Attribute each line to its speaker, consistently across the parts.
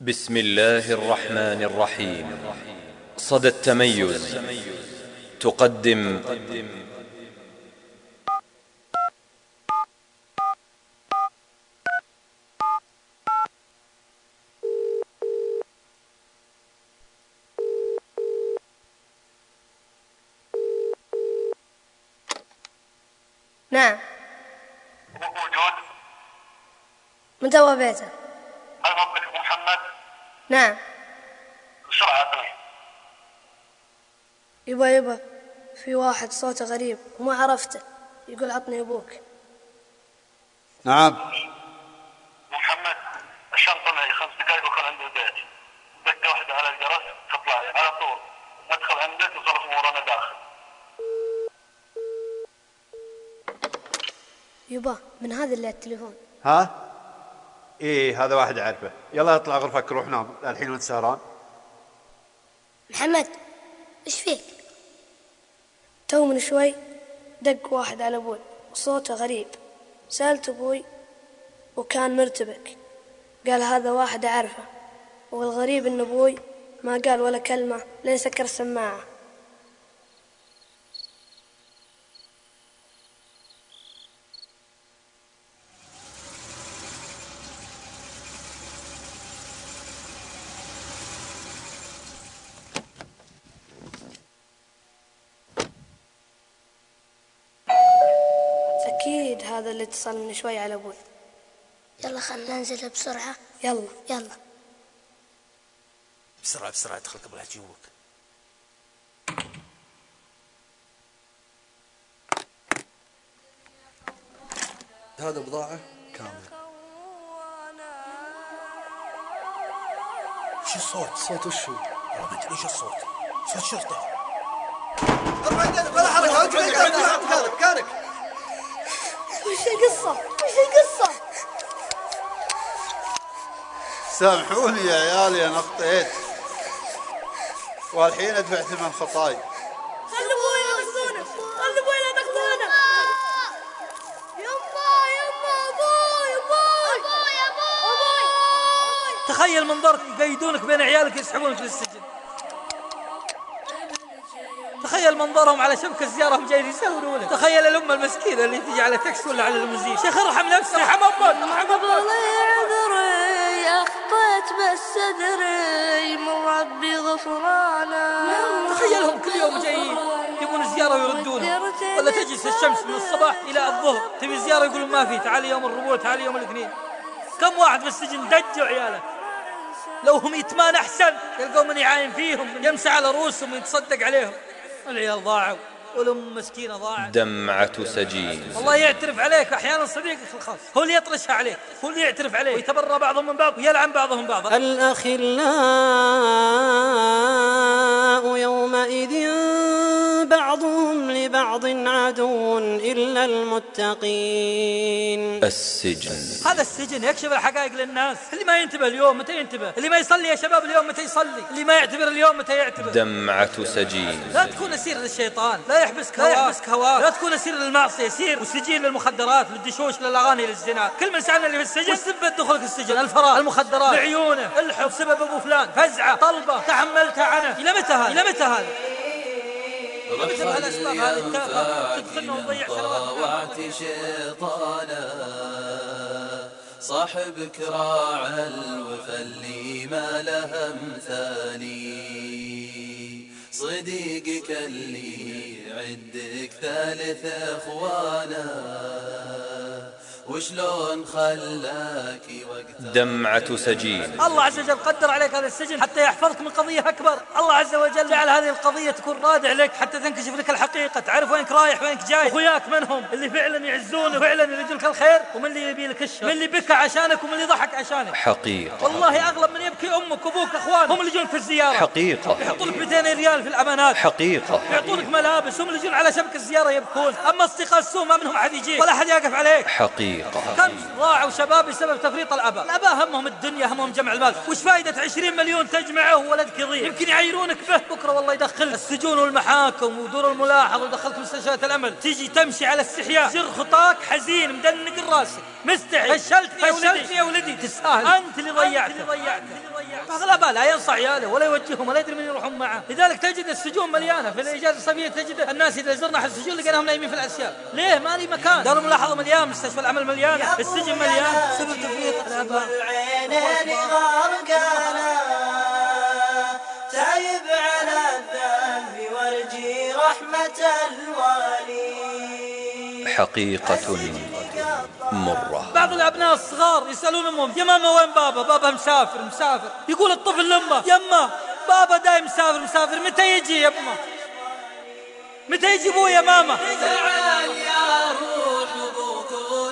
Speaker 1: بسم الله الرحمن الرحيم. صدى التميز. تقدم.
Speaker 2: نعم
Speaker 3: موجود؟
Speaker 2: من توا بيته
Speaker 3: هل ربك أبو محمد؟
Speaker 2: نعم.
Speaker 3: بسرعة أعطني
Speaker 2: يبا يبا في واحد صوته غريب وما عرفته. يقول عطني أبوك.
Speaker 4: نعم.
Speaker 3: محمد الشنطة معي خمس دقائق وكان عند البيت دقة واحدة على الجرس تطلع لي. على طول. ندخل عندك وصرف أمورنا داخل.
Speaker 2: يبا من هذا اللي على التليفون.
Speaker 4: ها؟ إيه هذا واحد أعرفه. يلا اطلع غرفك روح نام. الحين وانت سهران.
Speaker 2: محمد إيش فيك؟ تو من شوي دق واحد على أبوي وصوته غريب. سألت أبوي وكان مرتبك. قال هذا واحد أعرفه والغريب إن أبوي ما قال ولا كلمة لين سكر السماعة اتصل من شوي على أبوي.
Speaker 5: يلا خلنا ننزل بسرعة.
Speaker 2: يلا.
Speaker 5: يلا.
Speaker 6: بسرعة بسرعة ادخل قبل لا يجوك
Speaker 7: هذا بضاعة؟ كاملة.
Speaker 6: شو الصوت؟
Speaker 7: صوت وشو؟
Speaker 6: والله ما أدري إيش الصوت. صوت شرطة.
Speaker 7: ولا حركة انت مكانك مكانك
Speaker 2: وش القصة؟ وش القصة؟
Speaker 4: سامحوني يا عيالي أنا اخطيت والحين أدفع ثمن خطاي.
Speaker 2: خلي أبوي ياخذونه خلي أبوي لا يما يما أبوي أبوي. أبوي أبوي.
Speaker 8: تخيل منظرك يقيدونك بين عيالك يسحبونك للسجن. تخيل منظرهم على شبكة زيارة هم جايين يسولونه تخيل الأم المسكينة اللي تجي على تاكسي ولا على المزيد. شيخ ارحم نفسك. ارحم أمك ارحم أمك
Speaker 5: أخطيت بس أدري من ربي غفرانا.
Speaker 8: تخيلهم كل يوم جايين يبون زيارة ويردونه ولا تجلس الشمس من الصباح إلى الظهر تبي زيارة يقولون ما في تعال يوم الربوع تعال يوم الاثنين. كم واحد في السجن دجوا عياله؟ لو هم يتمان أحسن يلقوا من يعاين فيهم يمسح على رؤوسهم ويتصدق عليهم. العيال ضاعوا. والأم مسكينة ضاعت.
Speaker 1: دمعة سجين.
Speaker 8: الله يعترف عليك أحيانا صديقك الخاص. هو اللي يطرشها عليك. هو اللي يعترف عليك. ويتبرى بعضهم من بعض ويلعن بعضهم بعضا.
Speaker 9: الأخلاء يومئذ بعضهم لبعض عدو إلا المتقين.
Speaker 1: السجن.
Speaker 8: هذا السجن يكشف الحقائق للناس. اللي ما ينتبه اليوم متى ينتبه؟ اللي ما يصلي يا شباب اليوم متى يصلي؟ اللي ما يعتبر اليوم متى يعتبر؟
Speaker 1: دمعة سجين.
Speaker 8: لا تكون أسير للشيطان. لا يحبسك لا يحبسك هواك لا تكون أسير للمعصية. سير وسجين للمخدرات للدشوش للأغاني للزنا. كل من سألنا اللي في السجن. وسبب دخولك السجن؟ الفراغ. المخدرات. لعيونه الحب. سبب أبو فلان. فزعة. طلبة. تحملتها عنه إلى متى هذا؟ إلى متى هذا؟ إلى متى بهالاسباب هذه التافهه تدخلنا ونضيع سنوات
Speaker 10: شيطانا صاحبك راعى الوفا اللي ما له مثالي صديقك اللي عندك ثالث اخوانا وشلون خلاك وقت
Speaker 1: دمعة سجين.
Speaker 8: الله عز وجل قدر عليك هذا السجن حتى يحفظك من قضية أكبر. الله عز وجل جعل هذه القضية تكون رادع لك حتى تنكشف لك الحقيقة. تعرف وينك رايح وينك جاي. أخوياك منهم اللي فعلا يعزونك وفعلا يريدون لك الخير ومن اللي يبي لك الشر. من اللي بكى عشانك ومن اللي ضحك عشانك.
Speaker 1: حقيقة.
Speaker 8: والله أغلب من يبكي أمك وأبوك أخوان هم اللي يجون في الزيارة.
Speaker 1: حقيقة.
Speaker 8: يحطون لك 200 ريال في الأمانات.
Speaker 1: حقيقة.
Speaker 8: يعطونك ملابس. هم اللي يجون على شبكة الزيارة يبكون. أما أصدقاء السوء ما منهم أحد يجيك. ولا أحد يقف عليك.
Speaker 1: حقيقة. حقيقة
Speaker 11: كم ضاعوا شباب بسبب تفريط الأباء؟ الأباء همهم الدنيا همهم جمع المال. وش فائده 20 مليون تجمعه ولدك يضيع يمكن يعيرونك به. بكرة والله يدخل. السجون والمحاكم ودور الملاحظه ويدخلك مستشفيات الأمل. تيجي تمشي على استحياء. زر خطاك حزين مدنق راسك مستحي. فشلتني يا ولدي. فشلتني يا ولدي. تستاهل أنت اللي ضيعته. بعض الأباء لا ينصح عياله ولا يوجههم ولا يدري من يروحون معه. لذلك تجد السجون مليانة. في الإجازة الصيفيه تجد الناس إذا زرنا احد السجون لقيناهم نايمين في الاسيال ليه؟ ما لي مكان. دار الملاحظة مليان مستشفى العمل مليان السجن مليان. سبب تفريط الاباء
Speaker 10: العينين غرقانا تعب على الذنب وارجي رحمة الوالي.
Speaker 1: حقيقة مرة.
Speaker 11: بعض الأبناء الصغار يسألون أمهم يا ماما وين بابا؟ بابا مسافر مسافر. يقول الطفل لأمه يمه بابا دايم مسافر مسافر. متى يجي يا امه متى يجي أبوي يا ماما؟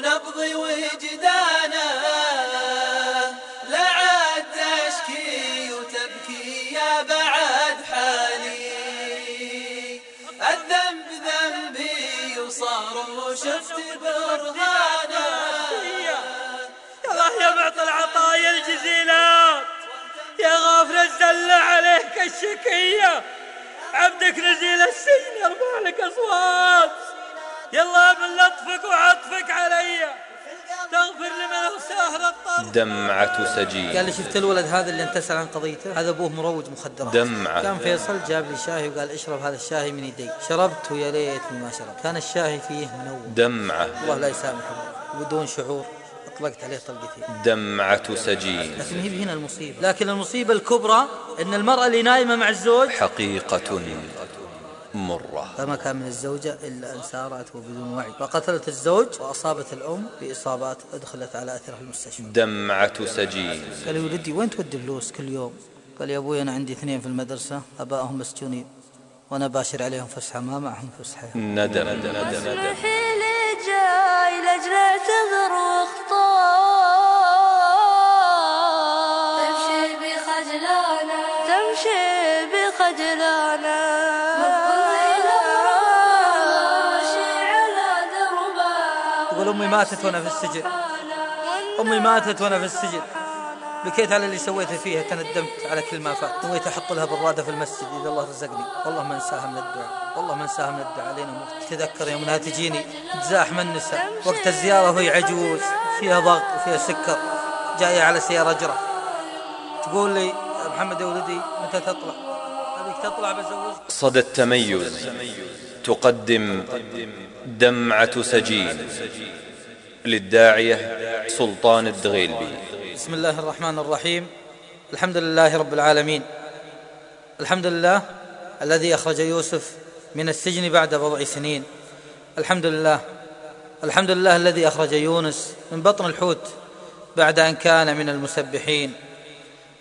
Speaker 10: ونبضي وجدانا لا عاد تشكي وتبكي يا بعد حالي. الذنب ذنبي وصار وشفت برهانا
Speaker 11: يا الله يا معطي العطايا الجزيلات. يا غافر الزلة عليك الشكية. عبدك نزيل السجن يرفع لك أصوات. يلا من لطفك وعطفك علي. تغفر لمن أوساه الطرف
Speaker 1: دمعة سجين.
Speaker 11: قال لي شفت الولد هذا اللي انت تسأل عن قضيته؟ هذا أبوه مروج مخدرات.
Speaker 1: دمعة.
Speaker 11: كان فيصل جاب لي شاهي وقال اشرب هذا الشاهي من يدي شربت ويا ليتني ما شربت. كان الشاهي فيه منوم.
Speaker 1: دمعة.
Speaker 11: الله لا يسامحه. وبدون شعور اطلقت عليه طلقتين.
Speaker 1: دمعة سجين.
Speaker 11: لكن هي هنا المصيبة. لكن المصيبة الكبرى إن المرأة اللي نايمة مع الزوج
Speaker 1: حقيقة. مرة.
Speaker 11: فما كان من الزوجة إلا أن سارت وبدون وعي. فقتلت الزوج وأصابت الأم بإصابات أدخلت على أثرها المستشفى.
Speaker 1: دمعة سجين.
Speaker 11: قال ولدي وين تودي فلوس كل يوم؟ قال يا أبوي أنا عندي اثنين في المدرسة أبائهم مسجونين وأنا باشر عليهم فسحة ما معهم فسحة
Speaker 1: ندم ندم
Speaker 5: اسمحي لي جاي لاجل اعتذر
Speaker 11: أمي ماتت وأنا في السجن. أمي ماتت وأنا في السجن. بكيت على اللي سويته فيها تندمت على كل ما فات. نويت أحط لها برادة في المسجد إذا الله رزقني. والله ما أنساها من الدعاء. والله ما أنساها من الدعاء. علينا موت. تذكر يوم أنها تجيني تزاحم النساء وقت الزيارة وهي عجوز فيها ضغط وفيها سكر. جاية على سيارة جرة. تقول لي محمد يا ولدي متى تطلع؟ أبيك تطلع بزوجك.
Speaker 1: صدى التميز تقدم دمعة سجين. للداعية سلطان الدغيلبي.
Speaker 11: بسم الله الرحمن الرحيم. الحمد لله رب العالمين. الحمد لله الذي أخرج يوسف من السجن بعد بضع سنين. الحمد لله. الحمد لله الذي أخرج يونس من بطن الحوت بعد أن كان من المسبحين.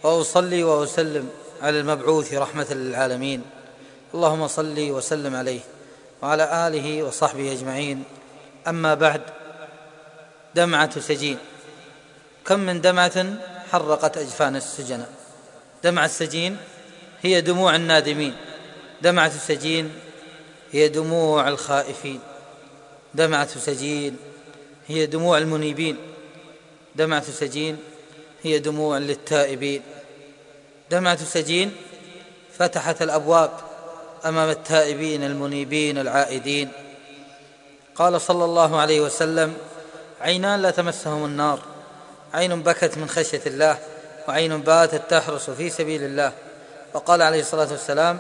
Speaker 11: وأصلي وأسلم على المبعوث رحمة للعالمين. اللهم صل وسلم عليه وعلى آله وصحبه أجمعين. أما بعد دمعة سجين. كم من دمعة حرقت أجفان السجناء دمع السجين هي دموع النادمين. دمعة السجين هي دموع الخائفين. دمعة سجين هي دموع المنيبين. دمعة سجين هي دموع للتائبين. دمعة سجين فتحت الأبواب أمام التائبين المنيبين العائدين. قال صلى الله عليه وسلم عينان لا تمسهم النار. عين بكت من خشية الله وعين باتت تحرس في سبيل الله. وقال عليه الصلاة والسلام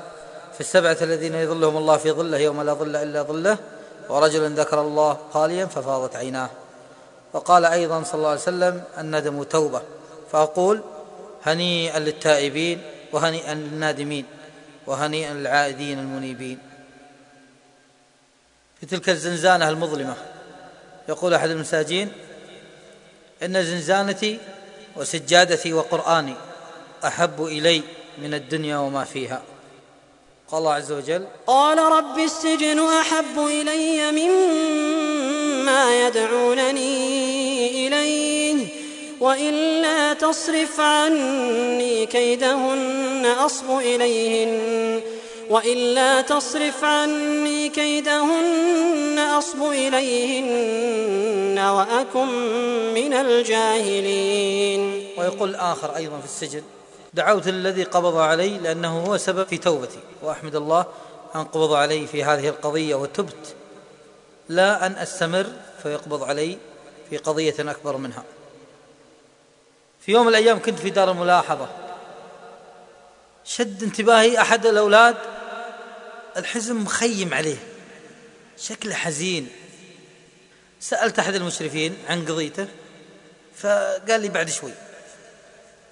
Speaker 11: في السبعة الذين يظلهم الله في ظله يوم لا ظل إلا ظله ورجل ذكر الله خاليا ففاضت عيناه. وقال أيضا صلى الله عليه وسلم الندم توبة. فأقول هنيئا للتائبين وهنيئا للنادمين وهنيئا للعائدين المنيبين. في تلك الزنزانة المظلمة يقول أحد المساجين إن زنزانتي وسجادتي وقرآني أحب إلي من الدنيا وما فيها. قال الله عز وجل
Speaker 9: قال رب السجن أحب إلي مما يدعونني إليه وإلا تصرف عني كيدهن أصب إليهن. وإلا تصرف عني كيدهن أصب إليهن وأكن من الجاهلين.
Speaker 11: ويقول آخر أيضا في السجن دعوت الذي قبض علي لأنه هو سبب في توبتي وأحمد الله أن قبض علي في هذه القضية وتبت لا أن أستمر فيقبض علي في قضية أكبر منها. في يوم من الأيام كنت في دار الملاحظة شد انتباهي أحد الأولاد. الحزن مخيم عليه شكله حزين. سألت أحد المشرفين عن قضيته فقال لي بعد شوي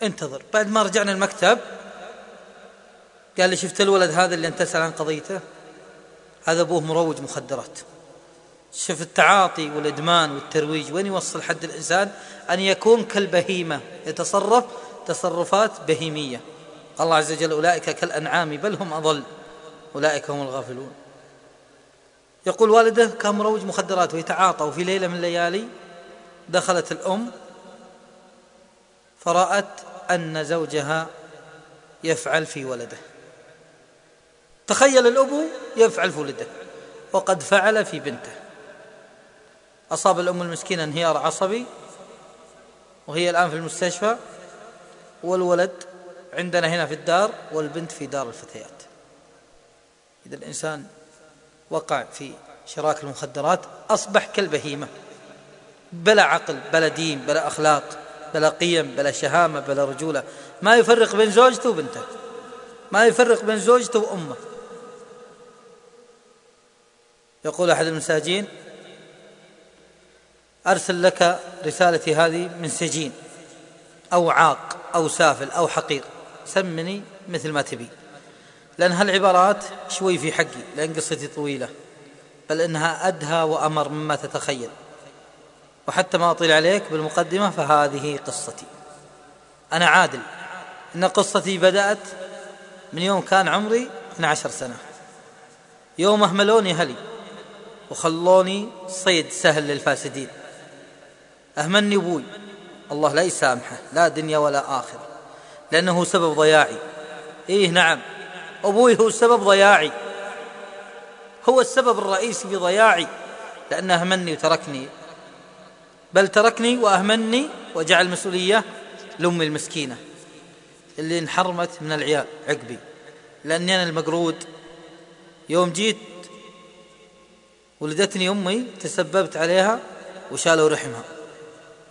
Speaker 11: انتظر بعد ما رجعنا المكتب قال لي شفت الولد هذا اللي انت تسأل عن قضيته؟ هذا أبوه مروج مخدرات. شوف التعاطي والإدمان والترويج وين يوصل حد الإنسان أن يكون كالبهيمة يتصرف تصرفات بهيمية. قال الله عز وجل أولئك كالأنعام بل هم أضل. أولئك هم الغافلون. يقول والده كان مروج مخدرات ويتعاطى وفي ليلة من الليالي دخلت الأم فرأت أن زوجها يفعل في ولده. تخيل الأب يفعل في ولده وقد فعل في بنته. أصاب الأم المسكينة انهيار عصبي وهي الآن في المستشفى والولد عندنا هنا في الدار والبنت في دار الفتيات. إذا الإنسان وقع في شراك المخدرات أصبح كالبهيمة. بلا عقل بلا دين بلا أخلاق بلا قيم بلا شهامة بلا رجولة. ما يفرق بين زوجته وبنته. ما يفرق بين زوجته وأمه. يقول أحد المساجين أرسل لك رسالتي هذه من سجين أو عاق أو سافل أو حقير. سمني مثل ما تبي. لأن هالعبارات شوي في حقي لأن قصتي طويلة. بل إنها أدهى وأمر مما تتخيل. وحتى ما أطيل عليك بالمقدمة فهذه قصتي. أنا عادل. إن قصتي بدأت من يوم كان عمري 12 سنة. يوم أهملوني أهلي وخلوني صيد سهل للفاسدين. أهملني أبوي الله لا يسامحه لا دنيا ولا آخرة. لأنه سبب ضياعي. إيه نعم. أبوي هو سبب ضياعي. هو السبب الرئيسي في ضياعي لأنه أهملني وتركني. بل تركني وأهملني وجعل المسؤولية لأمي المسكينة. اللي انحرمت من العيال عقبي. لأني أنا المقرود. يوم جيت ولدتني أمي تسببت عليها وشالوا رحمها.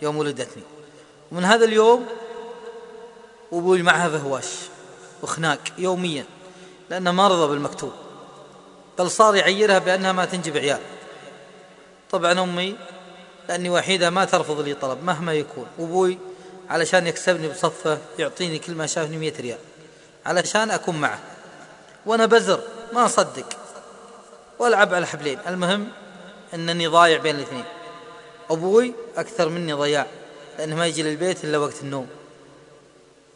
Speaker 11: يوم ولدتني. ومن هذا اليوم وابوي معها فهواش وخناق يوميا لأنه ما رضى بالمكتوب. بل صار يعيرها بأنها ما تنجب عيال طبعا أمي لأني وحيدة ما ترفض لي طلب مهما يكون. وابوي علشان يكسبني بصفة يعطيني كل ما شافني مئة ريال. علشان أكون معه. وأنا بزر ما أصدق. وألعب على حبلين. المهم أنني ضايع بين الاثنين. أبوي أكثر مني ضياع لأنه ما يجي للبيت إلا وقت النوم.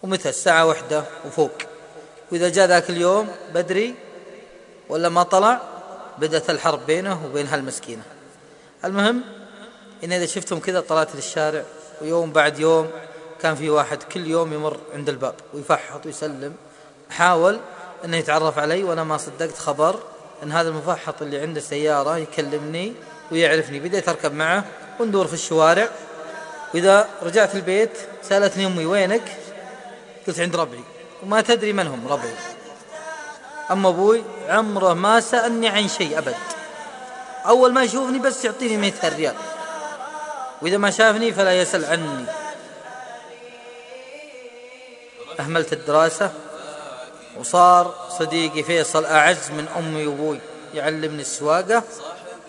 Speaker 11: ومتى الساعة واحدة وفوق. وإذا جاء ذاك اليوم بدري ولا ما طلع بدأت الحرب بينه وبين هالمسكينة. المهم إن إذا شفتهم كذا طلعت للشارع ويوم بعد يوم كان في واحد كل يوم يمر عند الباب ويفحط ويسلم حاول أنه يتعرف علي وأنا ما صدقت خبر أن هذا المفحط اللي عنده سيارة يكلمني ويعرفني. بديت أركب معه وندور في الشوارع. وإذا رجعت البيت سألتني أمي وينك؟ قلت عند ربعي وما تدري من هم ربعي أما أبوي عمره ما سألني عن شيء أبد. أول ما يشوفني بس يعطيني مئة ريال. وإذا ما شافني فلا يسأل عني. أهملت الدراسة وصار صديقي فيصل أعز من أمي وأبوي يعلمني السواقة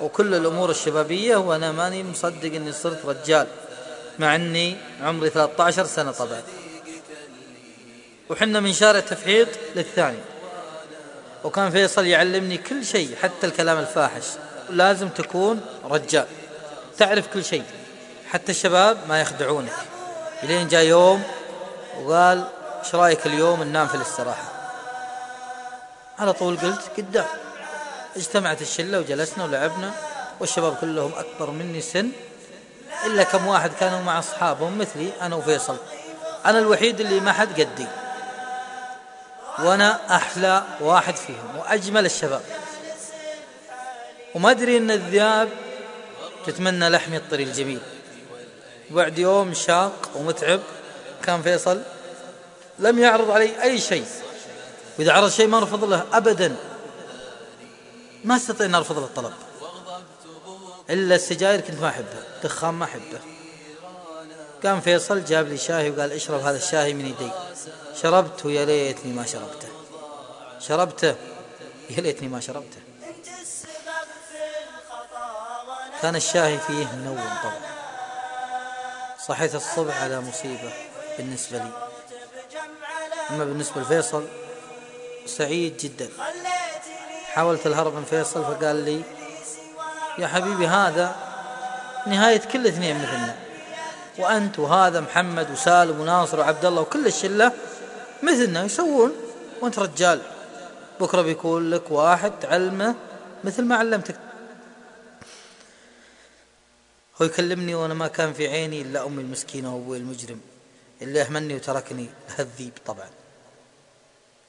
Speaker 11: وكل الأمور الشبابية وأنا ماني مصدق أني صرت رجال مع أني عمري 13 سنة طبعا. وحنا من شارع تفحيط للثاني. وكان فيصل يعلمني كل شيء حتى الكلام الفاحش. لازم تكون رجال. تعرف كل شيء. حتى الشباب ما يخدعونك. لين جاء يوم وقال إيش رأيك اليوم ننام في الاستراحة؟ على طول قلت قدام اجتمعت الشلة وجلسنا ولعبنا والشباب كلهم أكبر مني سن. إلا كم واحد كانوا مع أصحابهم مثلي أنا وفيصل. أنا الوحيد اللي ما حد قدي. وأنا أحلى واحد فيهم واجمل الشباب. وما ادري ان الذئاب تتمنى لحمي الطري الجميل. بعد يوم شاق ومتعب كان فيصل لم يعرض علي أي شيء. وإذا عرض شيء ما ارفض له ابدا. ما أستطيع إن أرفض له الطلب. إلا السجاير كنت ما أحبها دخان ما أحبه. قام فيصل جاب لي شاهي وقال اشرب هذا الشاهي من يدي شربت ويا ليتني ما شربته. شربته؟ يا ليتني ما شربته. كان الشاهي فيه منون طبعا. صحيت الصبح على مصيبة بالنسبة لي. أما بالنسبة لفيصل سعيد جدا. حاولت الهرب من فيصل فقال لي يا حبيبي هذا نهاية كل اثنين مثلنا. وأنت وهذا محمد وسالم وناصر وعبد الله وكل الشلة مثلنا يسوون. وأنت رجال. بكرة بيكون لك واحد تعلمه مثل ما علمتك. هو يكلمني وأنا ما كان في عيني إلا أمي المسكينة وأبوي المجرم. اللي أهملني وتركني. هالذيب طبعا.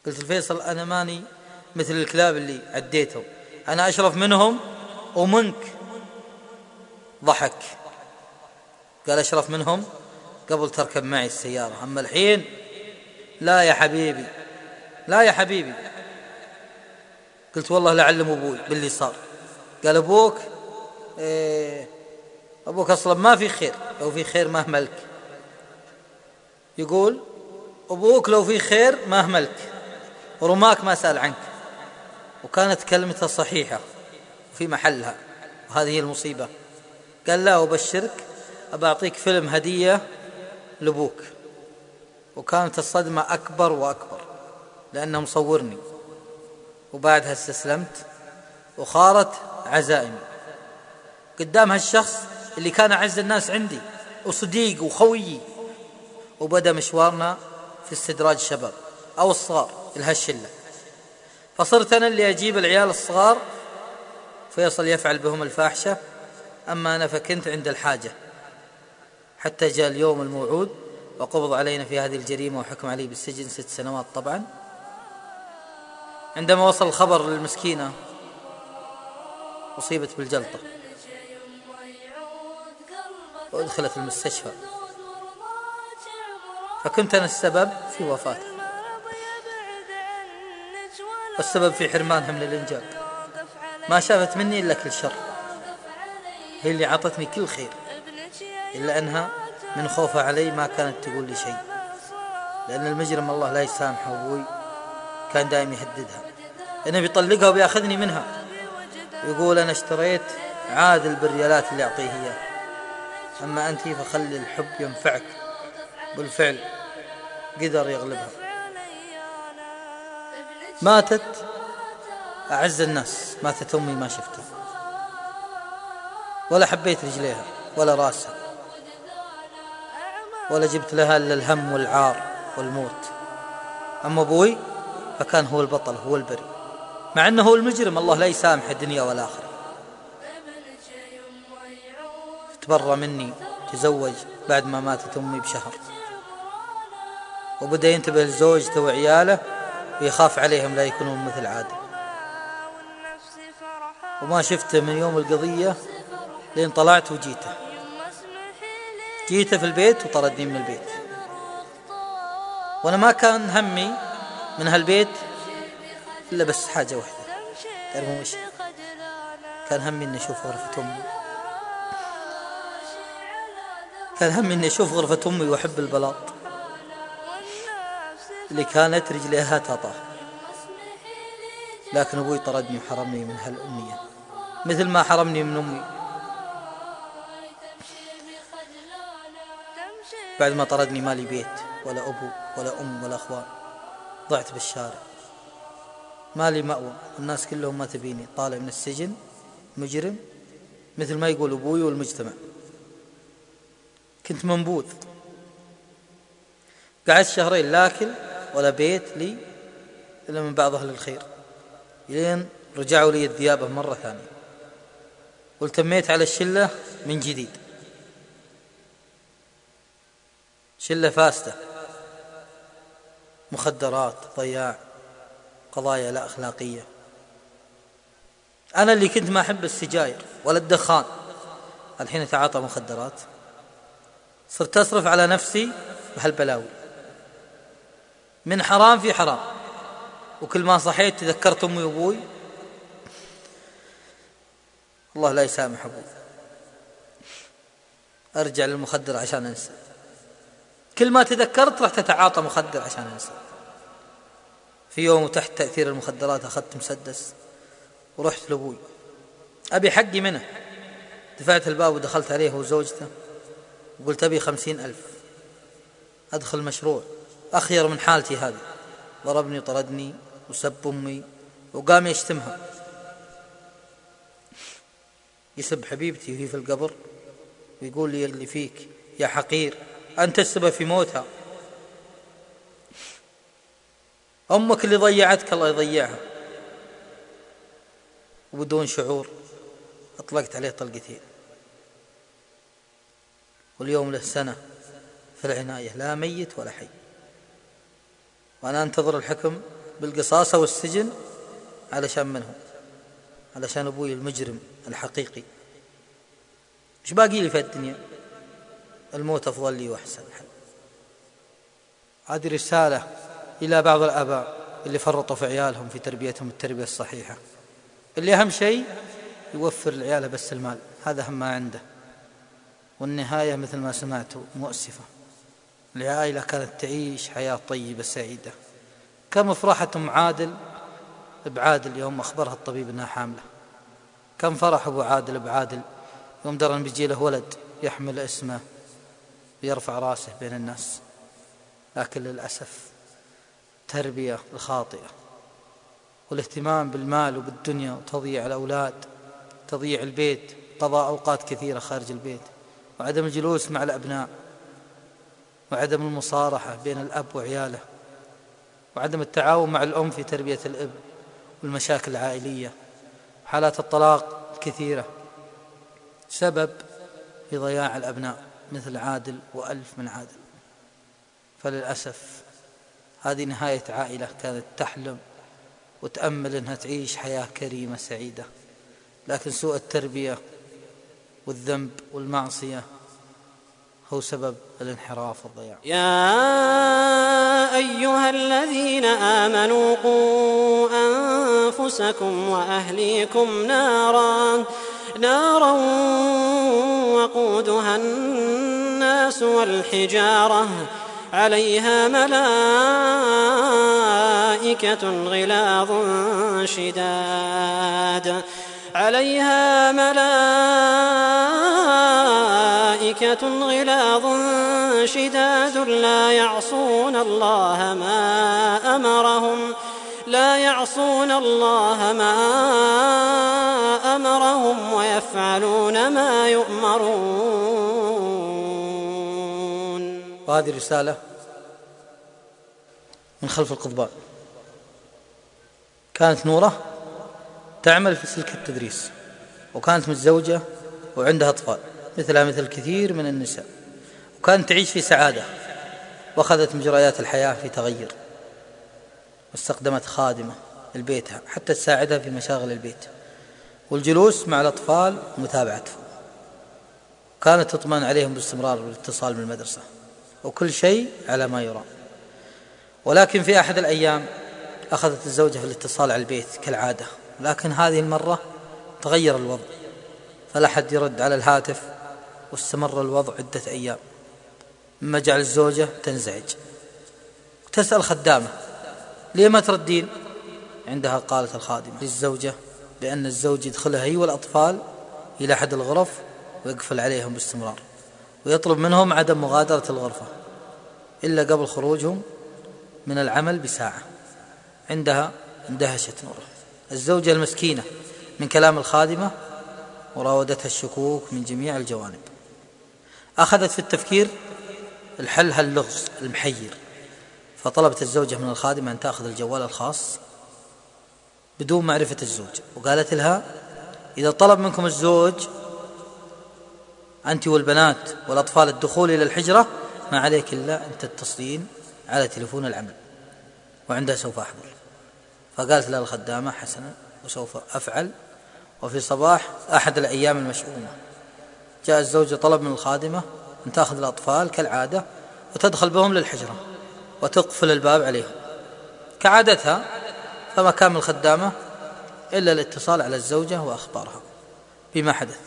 Speaker 11: قلت لفيصل أنا ماني مثل الكلاب اللي عديتهم أنا أشرف منهم ومنك ضحك. قال أشرف منهم قبل تركب معي السيارة. أما الحين لا يا حبيبي لا يا حبيبي. قلت والله لعلم أبوي باللي صار. قال أبوك إيه أبوك أصلا ما في خير لو في خير ما أهملك يقول أبوك لو في خير ما أهملك ورماك ما سأل عنك. وكانت كلمته صحيحة في محلها. وهذه هي المصيبة. قال لا أبشرك. أبعطيك فيلم هدية لأبوك. وكانت الصدمة أكبر وأكبر لأنه مصورني. وبعدها استسلمت وخارت عزائمي. قدام هالشخص اللي كان أعز الناس عندي وصديق وخويي وبدأ مشوارنا في استدراج الشباب أو الصغار لهالشلة. فصرت أنا اللي أجيب العيال الصغار فيصل يفعل بهم الفاحشة. أما أنا فكنت عند الحاجة. حتى جاء اليوم الموعود وقبض علينا في هذه الجريمة وحكم علي بالسجن ست سنوات طبعا. عندما وصل الخبر للمسكينة أصيبت بالجلطة. وأدخلت المستشفى. فكنت أنا السبب في وفاته. والسبب في حرمانها من الإنجاب ما شافت مني إلا كل شر. هي اللي عطتني كل خير. إلا أنها من خوفها علي ما كانت تقول لي شيء. لأن المجرم الله لا يسامحه أبوي كان دائما يهددها. إنه بيطلقها وبيأخذني منها. يقول أنا اشتريت عادل بالريالات اللي أعطيه إياه أما أنت فخلي الحب ينفعك. بالفعل قدر يغلبها. ماتت أعز الناس. ماتت أمي ما شفتها. ولا حبيت رجليها ولا رأسها. ولا جبت لها إلا الهم والعار والموت. أما أبوي فكان هو البطل هو البري. مع أنه هو المجرم الله لا يسامح الدنيا والآخرة. تبرى مني تزوج بعد ما ماتت أمي بشهر. وبدأ ينتبه لزوجته وعياله ويخاف عليهم لا يكونون مثل عادل وما شفته من يوم القضية لين طلعت وجيته. جيته في البيت وطردني من البيت. وأنا ما كان همي من هالبيت إلا بس حاجة واحدة. تعرفون وش؟ كان همي إني أشوف غرفة أمي. كان همي إني أشوف غرفة أمي وأحب البلاط. اللي كانت رجليها تطاه لكن أبوي طردني وحرمني من هالامنيه مثل ما حرمني من أمي. بعد ما طردني مالي بيت ولا أبو ولا أم ولا أخوان. ضعت بالشارع. مالي مأوى. الناس كلهم ما تبيني. طالع من السجن مجرم مثل ما يقول أبوي والمجتمع. كنت منبوذ. قعدت شهرين لا أكل ولا بيت لي إلا من بعض أهل الخير. لين رجعوا لي الذيابة مرة ثانية. والتميت على الشلة من جديد. شلة فاسدة. مخدرات ضياع قضايا لا أخلاقية. أنا اللي كنت ما أحب السجاير ولا الدخان. الحين أتعاطى مخدرات. صرت أصرف على نفسي بهالبلاوي. من حرام في حرام. وكل ما صحيت تذكرت أمي وأبوي. الله لا يسامح أبوي. أرجع للمخدر عشان أنسى. كل ما تذكرت رحت أتعاطى مخدر عشان أنسى في يوم تحت تأثير المخدرات أخذت مسدس ورحت لأبوي. أبي حقي منه. دفعت الباب ودخلت عليه وزوجته. وقلت أبي خمسين ألف. أدخل مشروع. أخير من حالتي هذه. ضربني طردني وسب أمي وقام يشتمها. يسب حبيبتي وهي في القبر ويقول لي اللي فيك يا حقير أنت السبب في موتها. أمك اللي ضيعتك الله يضيعها. وبدون شعور أطلقت عليه طلقتين. واليوم له سنة في العناية لا ميت ولا حي. وأنا أنتظر الحكم بالقصاصة والسجن علشان منهم علشان أبوي المجرم الحقيقي. إيش باقي لي في الدنيا؟ الموت أفضل لي وأحسن. حل هذه رسالة إلى بعض الآباء اللي فرطوا في عيالهم في تربيتهم التربية الصحيحة. اللي أهم شيء يوفر لعياله بس المال. هذا أهم ما عنده. والنهاية مثل ما سمعتوا مؤسفة. العائلة كانت تعيش حياة طيبة سعيدة. كم فرحت أم عادل بعادل يوم أخبرها الطبيب أنها حاملة. كم فرح أبو عادل بعادل. يوم درى بيجي له ولد يحمل اسمه. ويرفع راسه بين الناس. لكن للأسف التربية الخاطئة والاهتمام بالمال وبالدنيا وتضييع الأولاد تضييع البيت قضاء أوقات كثيرة خارج البيت وعدم الجلوس مع الأبناء وعدم المصارحة بين الأب وعياله وعدم التعاون مع الأم في تربية الابن والمشاكل العائلية حالات الطلاق كثيرة سبب في ضياع الأبناء. مثل عادل وألف من عادل. فللأسف هذه نهاية عائلة كانت تحلم وتأمل أنها تعيش حياة كريمة سعيدة. لكن سوء التربية والذنب والمعصية هو سبب الانحراف والضياع.
Speaker 9: يا أيها الذين آمنوا قوا أنفسكم وأهليكم نارا. نارا وقودها الناس والحجارة عليها ملائكة غلاظ شداد. عليها ملائكة غلاظ شداد لا يعصون الله ما أمرهم يعصون الله ما أمرهم ويفعلون ما يؤمرون.
Speaker 11: وهذه رسالة من خلف القضبان كانت نورة تعمل في سلك التدريس وكانت متزوجة وعندها أطفال مثلها مثل كثير من النساء وكانت تعيش في سعادة وأخذت مجريات الحياة في تغير. واستخدمت خادمة لبيتها حتى تساعدها في مشاغل البيت. والجلوس مع الأطفال ومتابعتهم كانت تطمئن عليهم باستمرار بالاتصال بالمدرسة. وكل شيء على ما يرام. ولكن في أحد الأيام أخذت الزوجة في الاتصال على البيت كالعادة. لكن هذه المرة تغير الوضع. فلا حد يرد على الهاتف واستمر الوضع عدة أيام. مما جعل الزوجة تنزعج. تسأل خدامة. ليه ما تردين؟ عندها قالت الخادمة. للزوجة بأن الزوج يدخلها هي والأطفال إلى أحد الغرف ويقفل عليهم باستمرار ويطلب منهم عدم مغادرة الغرفة إلا قبل خروجهم من العمل بساعة. عندها اندهشت نوره. الزوجة المسكينة من كلام الخادمة وراودتها الشكوك من جميع الجوانب. أخذت في التفكير الحل هاللغز المحير. فطلبت الزوجة من الخادمة أن تأخذ الجوال الخاص بدون معرفة الزوج. وقالت لها إذا طلب منكم الزوج أنت والبنات والأطفال الدخول إلى الحجرة ما عليك إلا أن تتصلين على تلفون العمل. وعندها سوف أحضر. فقالت لها الخدامة حسنا وسوف أفعل. وفي صباح أحد الأيام المشؤومة. جاء الزوج طلب من الخادمة أن تأخذ الأطفال كالعادة وتدخل بهم للحجرة. وتقفل الباب عليهم. كعادتها فما كان من الخدامة إلا الاتصال على الزوجة وأخبارها بما حدث.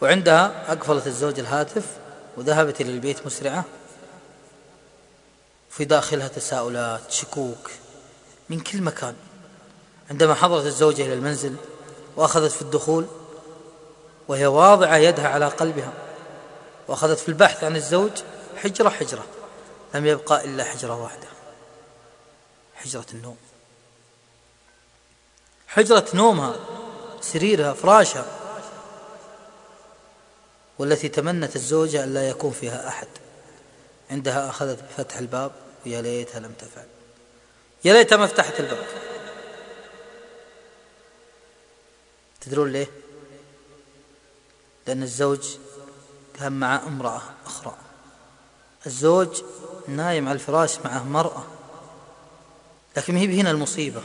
Speaker 11: وعندها أقفلت الزوج الهاتف وذهبت إلى البيت مسرعة. في داخلها تساؤلات شكوك من كل مكان. عندما حضرت الزوجة إلى المنزل وأخذت في الدخول وهي واضعة يدها على قلبها وأخذت في البحث عن الزوج حجرة حجرة. لم يبقى إلا حجرة واحدة. حجرة النوم. حجرة نومها سريرها فراشها والتي تمنت الزوجة أن لا يكون فيها أحد. عندها أخذت بفتح الباب ويا ليتها لم تفعل. يا ليتها ما فتحت الباب. تدرون ليه؟ لأن الزوج كان مع امرأة أخرى. الزوج نايم على الفراش معه مرأة. لكن هي هنا المصيبة.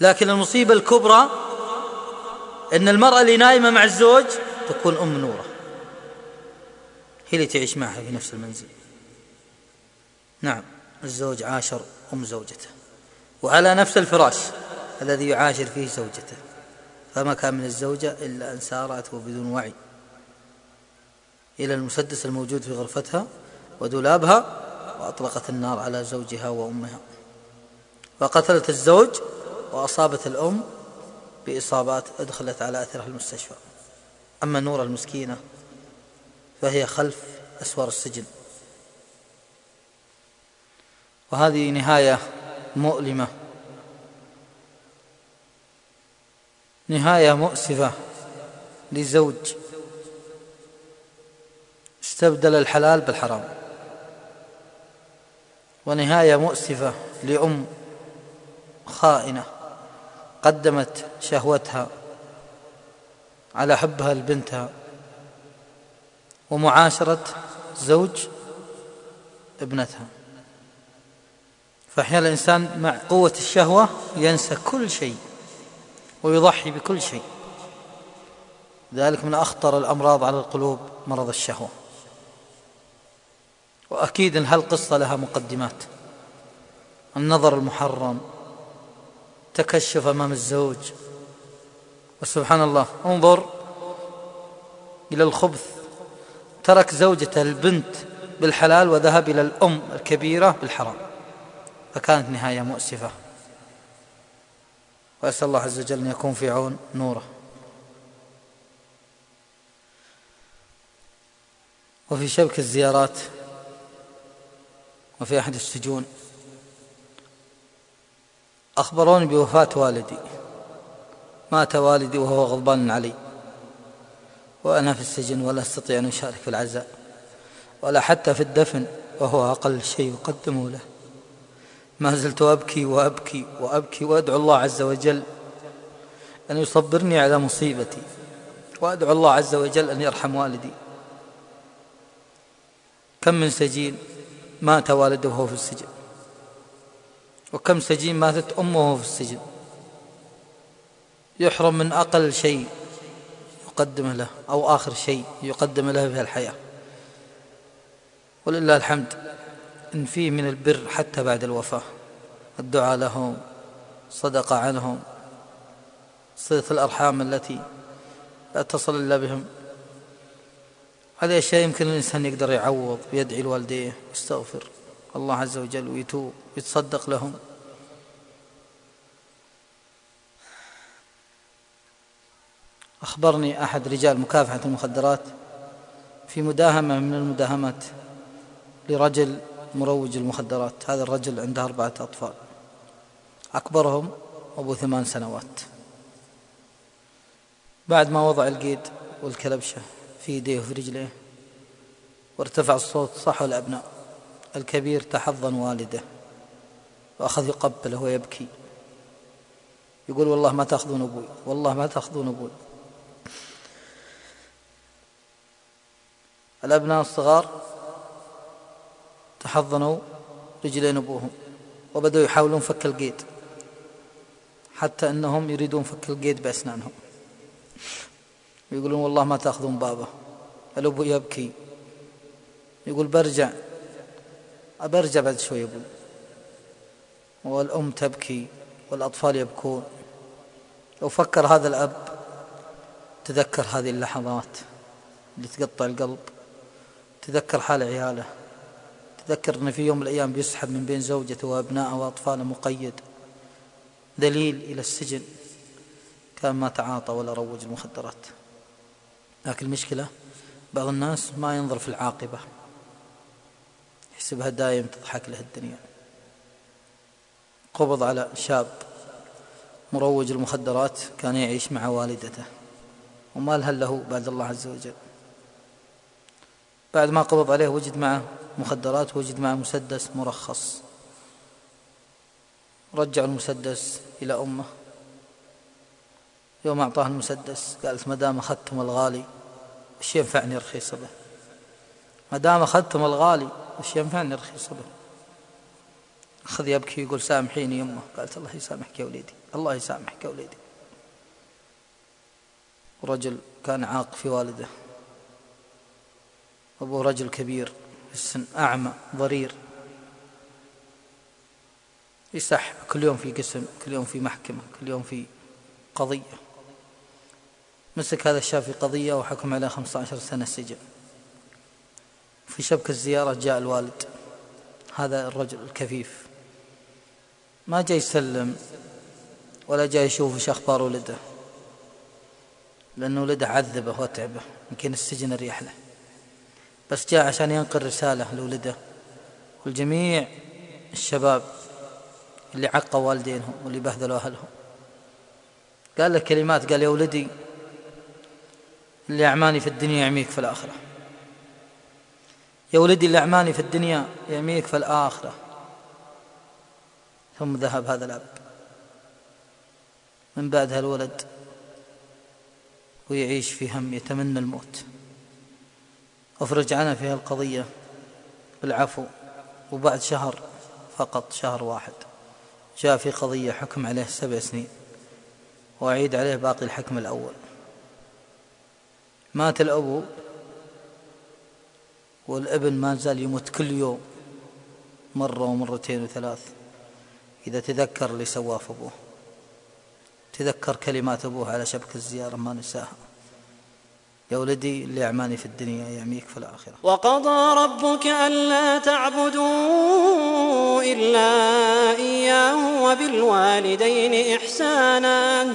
Speaker 11: لكن المصيبة الكبرى أن المرأة اللي نايمة مع الزوج تكون أم نورة. هي اللي تعيش معها في نفس المنزل. نعم الزوج عاشر أم زوجته. وعلى نفس الفراش الذي يعاشر فيه زوجته. فما كان من الزوجة إلا أن سارت وبدون وعي. إلى المسدس الموجود في غرفتها ودولابها وأطلقت النار على زوجها وأمها. وقتلت الزوج وأصابت الأم بإصابات أدخلت على أثرها المستشفى. أما نور المسكينة فهي خلف أسوار السجن. وهذه نهاية مؤلمة. نهاية مؤسفة لزوج. استبدل الحلال بالحرام. ونهاية مؤسفة لأم خائنة قدمت شهوتها على حبها لبنتها ومعاشرة زوج ابنتها. فأحيانا الإنسان مع قوة الشهوة ينسى كل شيء ويضحي بكل شيء. ذلك من أخطر الأمراض على القلوب مرض الشهوة. وأكيد أن هالقصة لها مقدمات. النظر المحرم تكشف أمام الزوج. وسبحان الله انظر إلى الخبث. ترك زوجته البنت بالحلال وذهب إلى الأم الكبيرة بالحرام. فكانت نهاية مؤسفة. وأسأل الله عز وجل أن يكون في عون نوره. وفي شبك الزيارات وفي أحد السجون. أخبروني بوفاة والدي. مات والدي وهو غضبان علي. وأنا في السجن ولا أستطيع أن أشارك في العزاء. ولا حتى في الدفن وهو أقل شيء يقدم له. ما زلت أبكي وأبكي وأبكي وأدعو الله عز وجل أن يصبرني على مصيبتي. وأدعو الله عز وجل أن يرحم والدي. كم من سجين مات والده وهو في السجن. وكم سجين ماتت أمه وهو في السجن. يحرم من أقل شيء يقدم له أو آخر شيء يقدم له في الحياة. ولله الحمد إن فيه من البر حتى بعد الوفاة. الدعاء لهم صدقة عنهم صلة الأرحام التي لا تصل إلا بهم. هذه أشياء يمكن الإنسان يقدر يعوض ويدعي لوالديه ويستغفر الله عز وجل ويتوب ويتصدق لهم. أخبرني أحد رجال مكافحة المخدرات في مداهمة من المداهمات لرجل مروج المخدرات هذا الرجل عنده أربعة أطفال. أكبرهم أبو ثمان سنوات. بعد ما وضع القيد والكلبشة في يديه وفي رجليه. وارتفع الصوت صحوا الأبناء. الكبير تحضن والده. وأخذ يقبله ويبكي. يقول والله ما تأخذون أبوي. والله ما تأخذون أبوي. الأبناء الصغار تحضنوا رجلين أبوهم. وبدأوا يحاولون فك القيد. حتى أنهم يريدون فك القيد بأسنانهم. يقولون والله ما تأخذون بابه الأبو يبكي. يقول برجع أبرجع بعد شوي أبوي. والأم تبكي والأطفال يبكون. لو فكر هذا الأب تذكر هذه اللحظات اللي تقطع القلب. تذكر حال عياله. تذكر أنه في يوم من الأيام بيسحب من بين زوجته وأبنائه وأطفاله مقيد. دليل إلى السجن. كان ما تعاطى ولا روج المخدرات. لكن المشكلة بعض الناس ما ينظر في العاقبة. يحسبها دايم تضحك له الدنيا. قبض على شاب مروج المخدرات كان يعيش مع والدته. وما لهل له بعد الله عز وجل. بعد ما قبض عليه وجد معه مخدرات وجد معه مسدس مرخص. رجع المسدس إلى أمه. يوم أعطاه المسدس قالت ما دام أخذتم الغالي وش ينفعني رخيص به ما دام أخذتم الغالي وش ينفعني رخيص به أخذ يبكي يقول سامحيني يمه. قالت الله يسامحك يا وليدي. الله يسامحك يا وليدي. رجل كان عاق في والده. أبوه رجل كبير في السن أعمى ضرير. يسح كل يوم في قسم كل يوم في محكمة كل يوم في قضية. مسك هذا الشاب في قضية وحكم عليه 15 سنة سجن. في شبكة الزيارة جاء الوالد. هذا الرجل الكفيف. ما جاي يسلم ولا جاي يشوف إيش أخبار ولده. لأنه ولده عذبه وتعبه. يمكن السجن أريح له. بس جاء عشان ينقل رسالة لولده. والجميع الشباب اللي عقوا والدينهم واللي بهذلوا أهلهم. قال له كلمات. قال يا ولدي اللي أعماني في الدنيا يعميك في الآخرة. يا ولدي اللي أعماني في الدنيا يعميك في الآخرة. ثم ذهب هذا الأب. من بعدها الولد ويعيش في هم يتمنى الموت. افرج عنه في القضية بالعفو. وبعد شهر فقط شهر واحد. جاء في قضية حكم عليه سبع سنين. وأعيد عليه باقي الحكم الأول. مات الأبو والابن ما زال يموت كل يوم مرة ومرتين وثلاث. إذا تذكر اللي سواه في أبوه تذكر كلمات أبوه على شبكة الزيارة ما نساها. يا ولدي اللي أعماني في الدنيا يعميك في الآخرة.
Speaker 9: وقضى ربك ألا تعبدوا إلا إياه وبالوالدين إحسانا.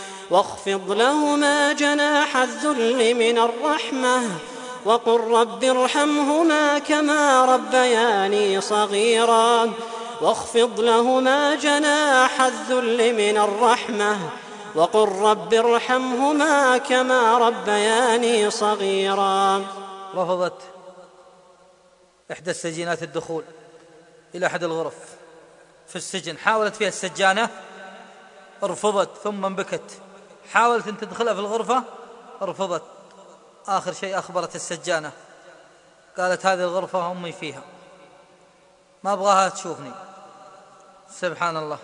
Speaker 9: واخفض لهما جناح الذل من الرحمة وقل رب ارحمهما كما ربياني صغيرا واخفض لهما جناح الذل من الرحمة وقل رب ارحمهما كما ربياني صغيرا.
Speaker 11: رفضت إحدى السجينات الدخول إلى أحد الغرف في السجن حاولت فيها السجانة رفضت ثم انبكت. حاولت أن تدخلها في الغرفة رفضت. آخر شيء أخبرت السجانة. قالت هذه الغرفة أمي فيها. ما أبغاها تشوفني. سبحان الله.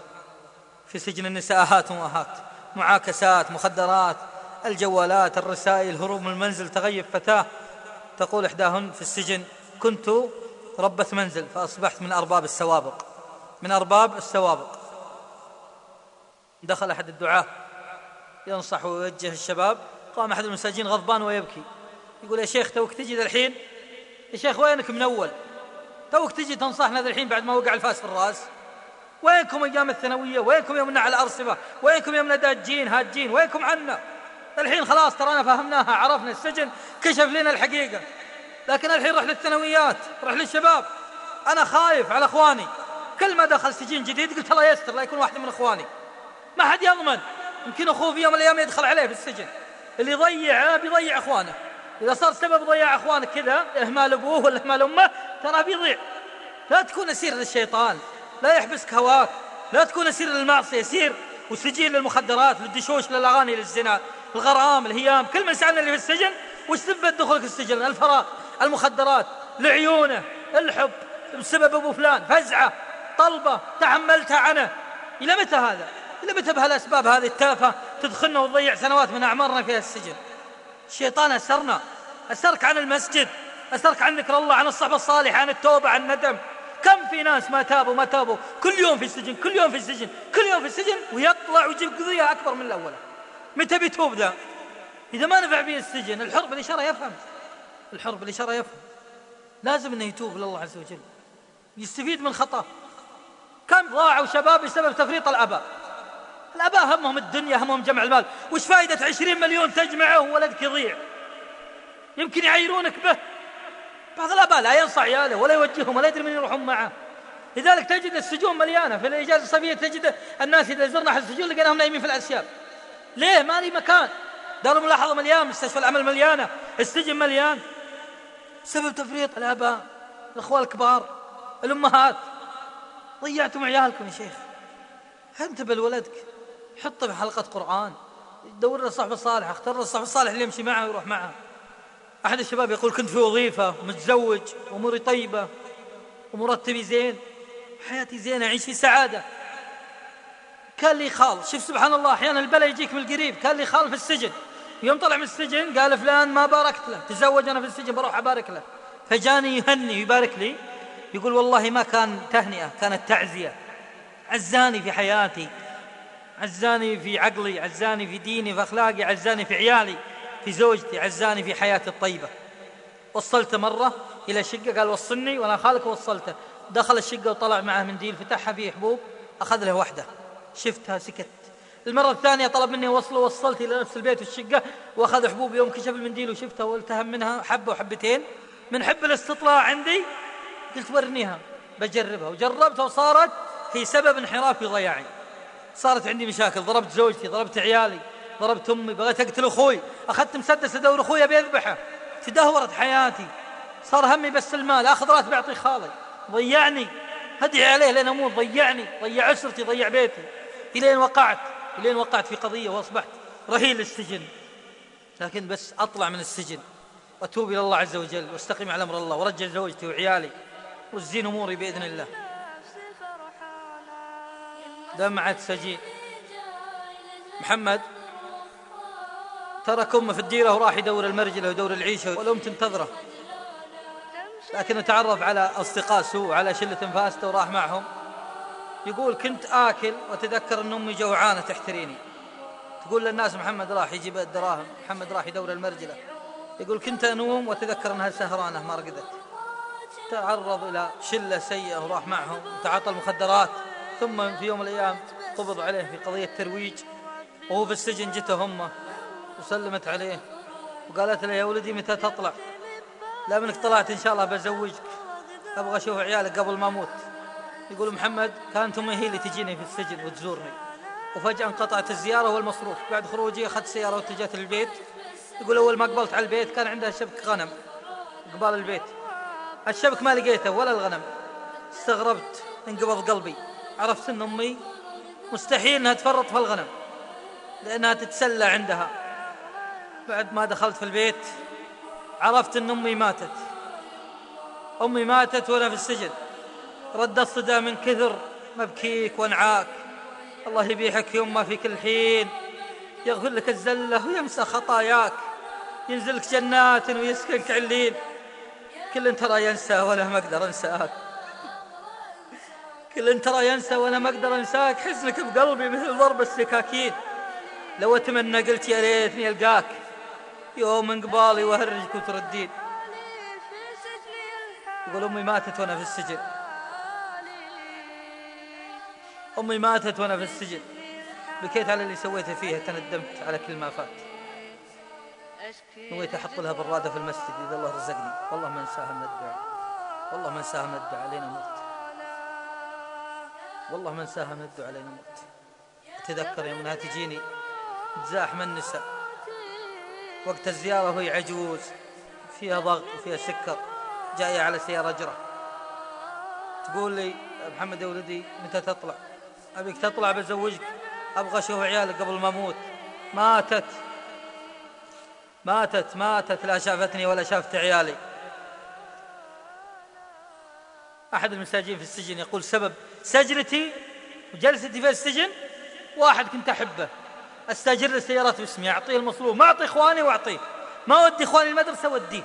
Speaker 11: في سجن النساء آهات وآهات معاكسات مخدرات الجوالات الرسائل هروب من المنزل تغيب فتاة. تقول إحداهن في السجن كنت ربة منزل فأصبحت من أرباب السوابق. من أرباب السوابق. دخل أحد الدعاة. ينصح ويوجه الشباب. قام أحد المساجين غضبان ويبكي. يقول يا شيخ توك تجي الحين؟ يا شيخ وينك من أول؟ توك تجي تنصحنا الحين بعد ما وقع الفاس في الرأس؟ وينكم أيام الثانوية؟ وينكم يومنا على الأرصفة وينكم يومنا داجين هاجين وينكم عنا؟ الحين خلاص ترانا فهمناها عرفنا السجن كشف لنا الحقيقة. لكن الحين رح للثانويات رح للشباب أنا خايف على إخواني. كل ما دخل سجين جديد قلت الله يستر لا يكون واحد من إخواني. ما حد يضمن.
Speaker 8: يمكن أخوه في يوم من الأيام يدخل عليه في السجن. اللي يضيعه بيضيع أخوانه. إذا صار سبب ضياع أخوانك كذا إهمال أبوه ولا إهمال أمه ترى بيضيع. لا تكون أسير للشيطان لا يحبسك هواك لا تكون أسير للمعصية سير وسجين للمخدرات للدشوش للأغاني للزنا الغرآم الهيام كل من سألنا اللي في السجن وش سبب دخولك السجن؟ الفراغ المخدرات لعيونه الحب بسبب أبو فلان فزعة طلبة تحملتها عنه إلى متى هذا؟ إلى متى بهالأسباب هذه التافهة تدخلنا وتضيع سنوات من أعمارنا في السجن الشيطان أسرنا. أسرك عن المسجد. أسرك عن ذكر الله عن الصحبة الصالحة عن التوبة عن الندم. كم في ناس ما تابوا ما تابوا؟ كل يوم في السجن كل يوم في السجن كل يوم في السجن ويطلع ويجيب قضية أكبر من الأولى متى بيتوب ذا؟ إذا ما نفع به السجن الحر بالإشارة يفهم. الحر بالإشارة يفهم. لازم أنه يتوب لله عز وجل. يستفيد من خطأ. كم ضاعوا شباب بسبب تفريط الآباء. الآباء همهم الدنيا همهم جمع المال. وش فائدة عشرين مليون تجمعه وولدك يضيع يمكن يعيرونك به. بعض الآباء لا ينصح عياله ولا يوجههم ولا يدري من يروحون معه. لذلك تجد السجون مليانة. في الإجازة الصيفية تجد الناس إذا زرنا أحد السجون لقيناهم نايمين في الأسياب ليه؟ ما لي مكان. دار الملاحظة مليان مستشفى العمل مليانة السجن مليان. سبب تفريط الآباء الأخوة الكبار الأمهات. ضيعتم عيالكم يا شيخ. انتبه لولدك حطه في حلقة قرآن. دور له صاحب الصالح اختار له الصاحب الصالح اللي يمشي معه ويروح معه. أحد الشباب يقول كنت في وظيفة متزوج أموري طيبة ومرتبي زين. حياتي زينة أعيش في سعادة. كان لي خال. شوف سبحان الله أحيانا البلاء يجيك من القريب. كان لي خال في السجن. يوم طلع من السجن قال فلان ما باركت له. تزوج أنا في السجن بروح أبارك له. فجاني يهني ويبارك لي. يقول والله ما كان تهنئة كانت تعزية. عزاني في حياتي. عزاني في عقلي عزاني في ديني في أخلاقي عزاني في عيالي في زوجتي عزاني في حياتي الطيبة. وصلته مرة إلى شقة قال وصلني وأنا خالك وصلته. دخل الشقة وطلع معه منديل فتحها فيه حبوب أخذ له واحدة شفتها سكت. المرة الثانية طلب مني وصله وصلت إلى نفس البيت والشقة وأخذ حبوب يوم كشف المنديل وشفتها والتهم منها حبة وحبتين. من حب الاستطلاع عندي قلت ورنيها. بجربها. وجربتها وصارت هي سبب انحرافي وضياعي صارت عندي مشاكل. ضربت زوجتي ضربت عيالي ضربت أمي بغيت أقتل أخوي. أخذت مسدس أدور أخوي بيذبحه تدهورت حياتي. صار همي بس المال. أخذ راتب أعطي خالي. ضيعني. هدعي عليه لين أموت. ضيعني. ضيع أسرتي ضيع بيتي. إلين وقعت. إلين وقعت في قضية وأصبحت رهين للسجن. لكن بس أطلع من السجن. وأتوب إلى الله عز وجل. وأستقيم على أمر الله. ورجع زوجتي وعيالي. والزين أموري بإذن الله. دمعة سجين محمد ترك امه في الديرة وراح يدور المرجله ويدور العيشه والام تنتظره. لكنه تعرف على أصدقاء سوء على شلة فاسدة وراح معهم. يقول كنت آكل واتذكر أن أمي جوعانة تحتريني. تقول للناس محمد راح يجيب الدراهم محمد راح يدور المرجله يقول كنت أنوم واتذكر أنها سهرانة ما رقدت تعرض إلى شلة سيئة وراح معهم. وتعاطى المخدرات. ثم في يوم من الأيام قبض عليه في قضية ترويج وهو في السجن جته أمه وسلمت عليه وقالت له يا ولدي متى تطلع؟ لا منك طلعت إن شاء الله بزوجك أبغى أشوف عيالك قبل ما أموت. يقول محمد كانت أمي هي اللي تجيني في السجن وتزورني. وفجأة انقطعت الزيارة والمصروف. بعد خروجي أخذت سيارة واتجهت للبيت. يقول أول ما قبلت على البيت كان عندها شبك غنم قبال البيت. الشبك ما لقيته ولا الغنم. استغربت انقبض قلبي. عرفت إن أمي مستحيل إنها تفرط في الغنم لأنها تتسلى عندها. بعد ما دخلت في البيت عرفت إن أمي ماتت. أمي ماتت وأنا في السجن. ردت صدى من كثر مبكيك وأنعاك. الله يبيحك يما في كل حين يغفر لك الزلة ويمسى خطاياك. ينزلك جنات ويسكنك علين كل ترى ينسى ولا ما أقدر أنساك. كل ترى ينسى وأنا ما أقدر انساك. حزنك بقلبي مثل ضرب السكاكين. لو اتمنى قلت يا ريتني ألقاك. يوم من قبالي واهرجك وتردين يقول أمي ماتت وأنا في السجن. أمي ماتت وأنا في السجن. بكيت على اللي سويته فيها تندمت على كل ما فات. نويت أحط لها برادة في المسجد إذا الله رزقني. والله ما أنساها من الدعاء. والله ما أنساها من الدعاء لين أموت. والله من الدعاء لين أموت اتذكر يوم انها تجيني. تزاحم النساء وقت الزيارة وهي عجوز فيها ضغط وفيها سكر. جاية على سيارة أجرة تقول لي محمد يا ولدي متى تطلع؟ أبيك تطلع بزوجك. أبغى أشوف عيالك قبل ما أموت. ماتت. ماتت ماتت. لا شافتني ولا شافت عيالي. أحد المساجين في السجن يقول سبب سجنتي وجلستي في السجن واحد كنت أحبه. أستاجر له سيارات باسمي أعطيه المصروف. ما أعطي إخواني وأعطيه. ما ودي إخواني المدرسة وديه.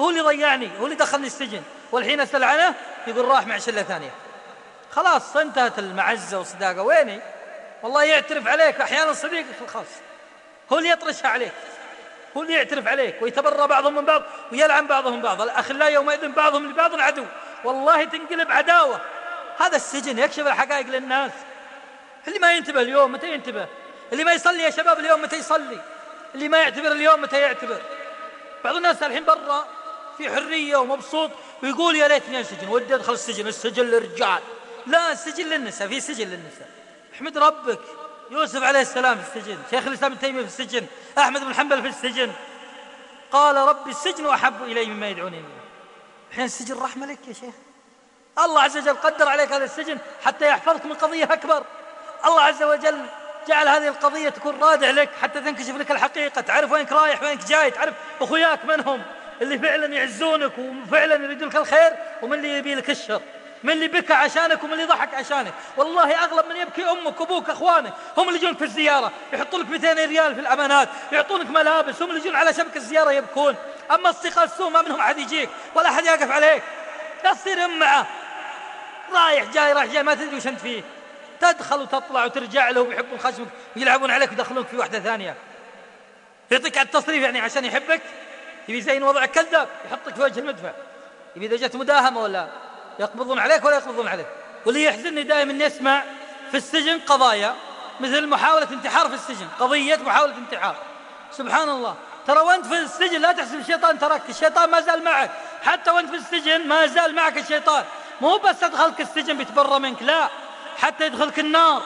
Speaker 8: هو اللي ضيعني هو اللي دخلني السجن. والحين أسأل عنه يقول راح مع شلة ثانية. خلاص انتهت المعزة والصداقة. ويني؟ والله يعترف عليك أحيانا صديقك الخاص. هو اللي يطرشها عليك. هو اللي يعترف عليك ويتبرى بعضهم من بعض ويلعن بعضهم بعض. الأخلاء يومئذ بعضهم لبعض عدو. والله تنقلب عداوة. هذا السجن يكشف الحقائق للناس. اللي ما ينتبه اليوم متى ينتبه؟ اللي ما يصلي يا شباب اليوم متى يصلي؟ اللي ما يعتبر اليوم متى يعتبر؟ بعض الناس الحين برا في حرية ومبسوط ويقول يا ليتني انسجن ودي أدخل السجن السجن للرجال. لا السجن للنساء في سجن للنساء. احمد ربك يوسف عليه السلام في السجن شيخ الإسلام ابن تيمية في السجن أحمد بن حنبل في السجن. قال ربي السجن أحب إلي مما يدعونني إليه. الحين السجن رحمة لك يا شيخ. الله عز وجل قدر عليك هذا السجن حتى يحفظك من قضية أكبر. الله عز وجل جعل هذه القضية تكون رادع لك حتى تنكشف لك الحقيقة. تعرف وينك رايح وينك جاي. تعرف أخوياك منهم اللي فعلا يعزونك وفعلا يريدون لك الخير ومن اللي يبي لك الشر. من اللي بكى عشانك ومن اللي ضحك عشانك. والله أغلب من يبكي أمك وأبوك أخوانك. هم اللي يجونك في الزيارة. يحطوا لك 200 ريال في الأمانات. يعطونك ملابس. هم اللي يجون على شبكة الزيارة يبكون. أما أصدقاء السوء ما منهم أحد يجيك ولا أحد يقف عليك. لا تصير معه رايح جاي رايح جاي ما تدري وش أنت فيه. تدخل وتطلع وترجع له ويحبون خشمك ويلعبون عليك ويدخلونك في واحدة ثانية. يعطيك على التصريف يعني عشان يحبك. يبي يزين وضعك كذاب يحطك في وجه المدفع. يبي إذا جت مداهمة ولا يقبضون عليك ولا يقبضون عليك. واللي يحزنني دائما نسمع في السجن قضايا مثل محاولة انتحار في السجن قضية محاولة انتحار. سبحان الله. ترى وأنت في السجن لا تحسب الشيطان ترك الشيطان ما زال معك. حتى وأنت في السجن ما زال معك الشيطان. مو بس أدخلك السجن بيتبرى منك لا حتى يدخلك النار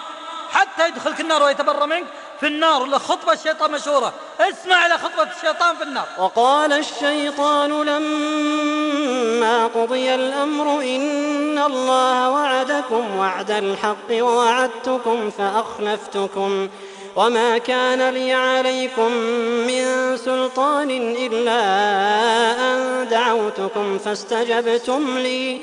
Speaker 8: حتى يدخلك النار ويتبرى منك في النار ولا خطبة الشيطان مشهورة. اسمع إلى خطبة الشيطان في النار.
Speaker 9: وقال الشيطان لما قضي الأمر إن الله وعدكم وعد الحق ووعدتكم فأخلفتكم. وما كان لي عليكم من سلطان إلا أن دعوتكم فاستجبتم لي.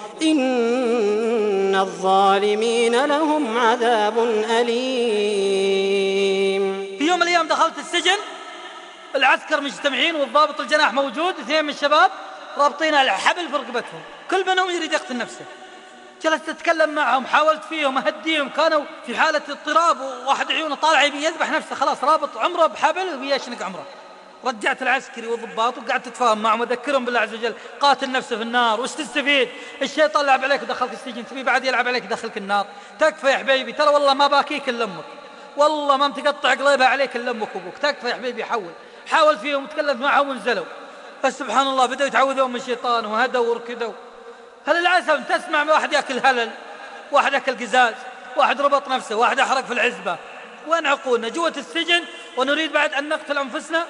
Speaker 9: إن الظالمين لهم عذاب أليم.
Speaker 8: في يوم من الأيام دخلت السجن العسكر مجتمعين والضابط الجناح موجود اثنين من الشباب رابطين على حبل في رقبتهم. كل منهم يريد يقتل نفسه. جلست أتكلم معهم حاولت فيهم أهديهم. كانوا في حالة اضطراب وواحد عيونه طالع يبي يذبح نفسه خلاص رابط عمره بحبل ويشنق عمره. رجعت العسكري والضباط وقعدت تتفاهم معهم وذكرهم بالله عز وجل. قاتل نفسه في النار. وش تستفيد؟ الشيطان لعب عليك ودخلك السجن. تبي بعد يلعب عليك يدخلك النار. تكفى يا حبيبي. ترى والله ما باكيك إلا أمك. والله ما متقطع قليبها عليك إلا أمك وأبوك. تكفى يا حبيبي. حول. حاول فيهم وتكلمت معهم ونزلوا بس سبحان الله بدأوا يتعوذون من الشيطان وهدوا وركدوا هل العسل تسمع واحد يأكل هلل؟ واحد أكل قزاز؟ واحد ربط نفسه؟ واحد أحرق في العزبة؟ وين عقولنا؟ جوة السجن. ونريد بعد أن نقتل أنفسنا؟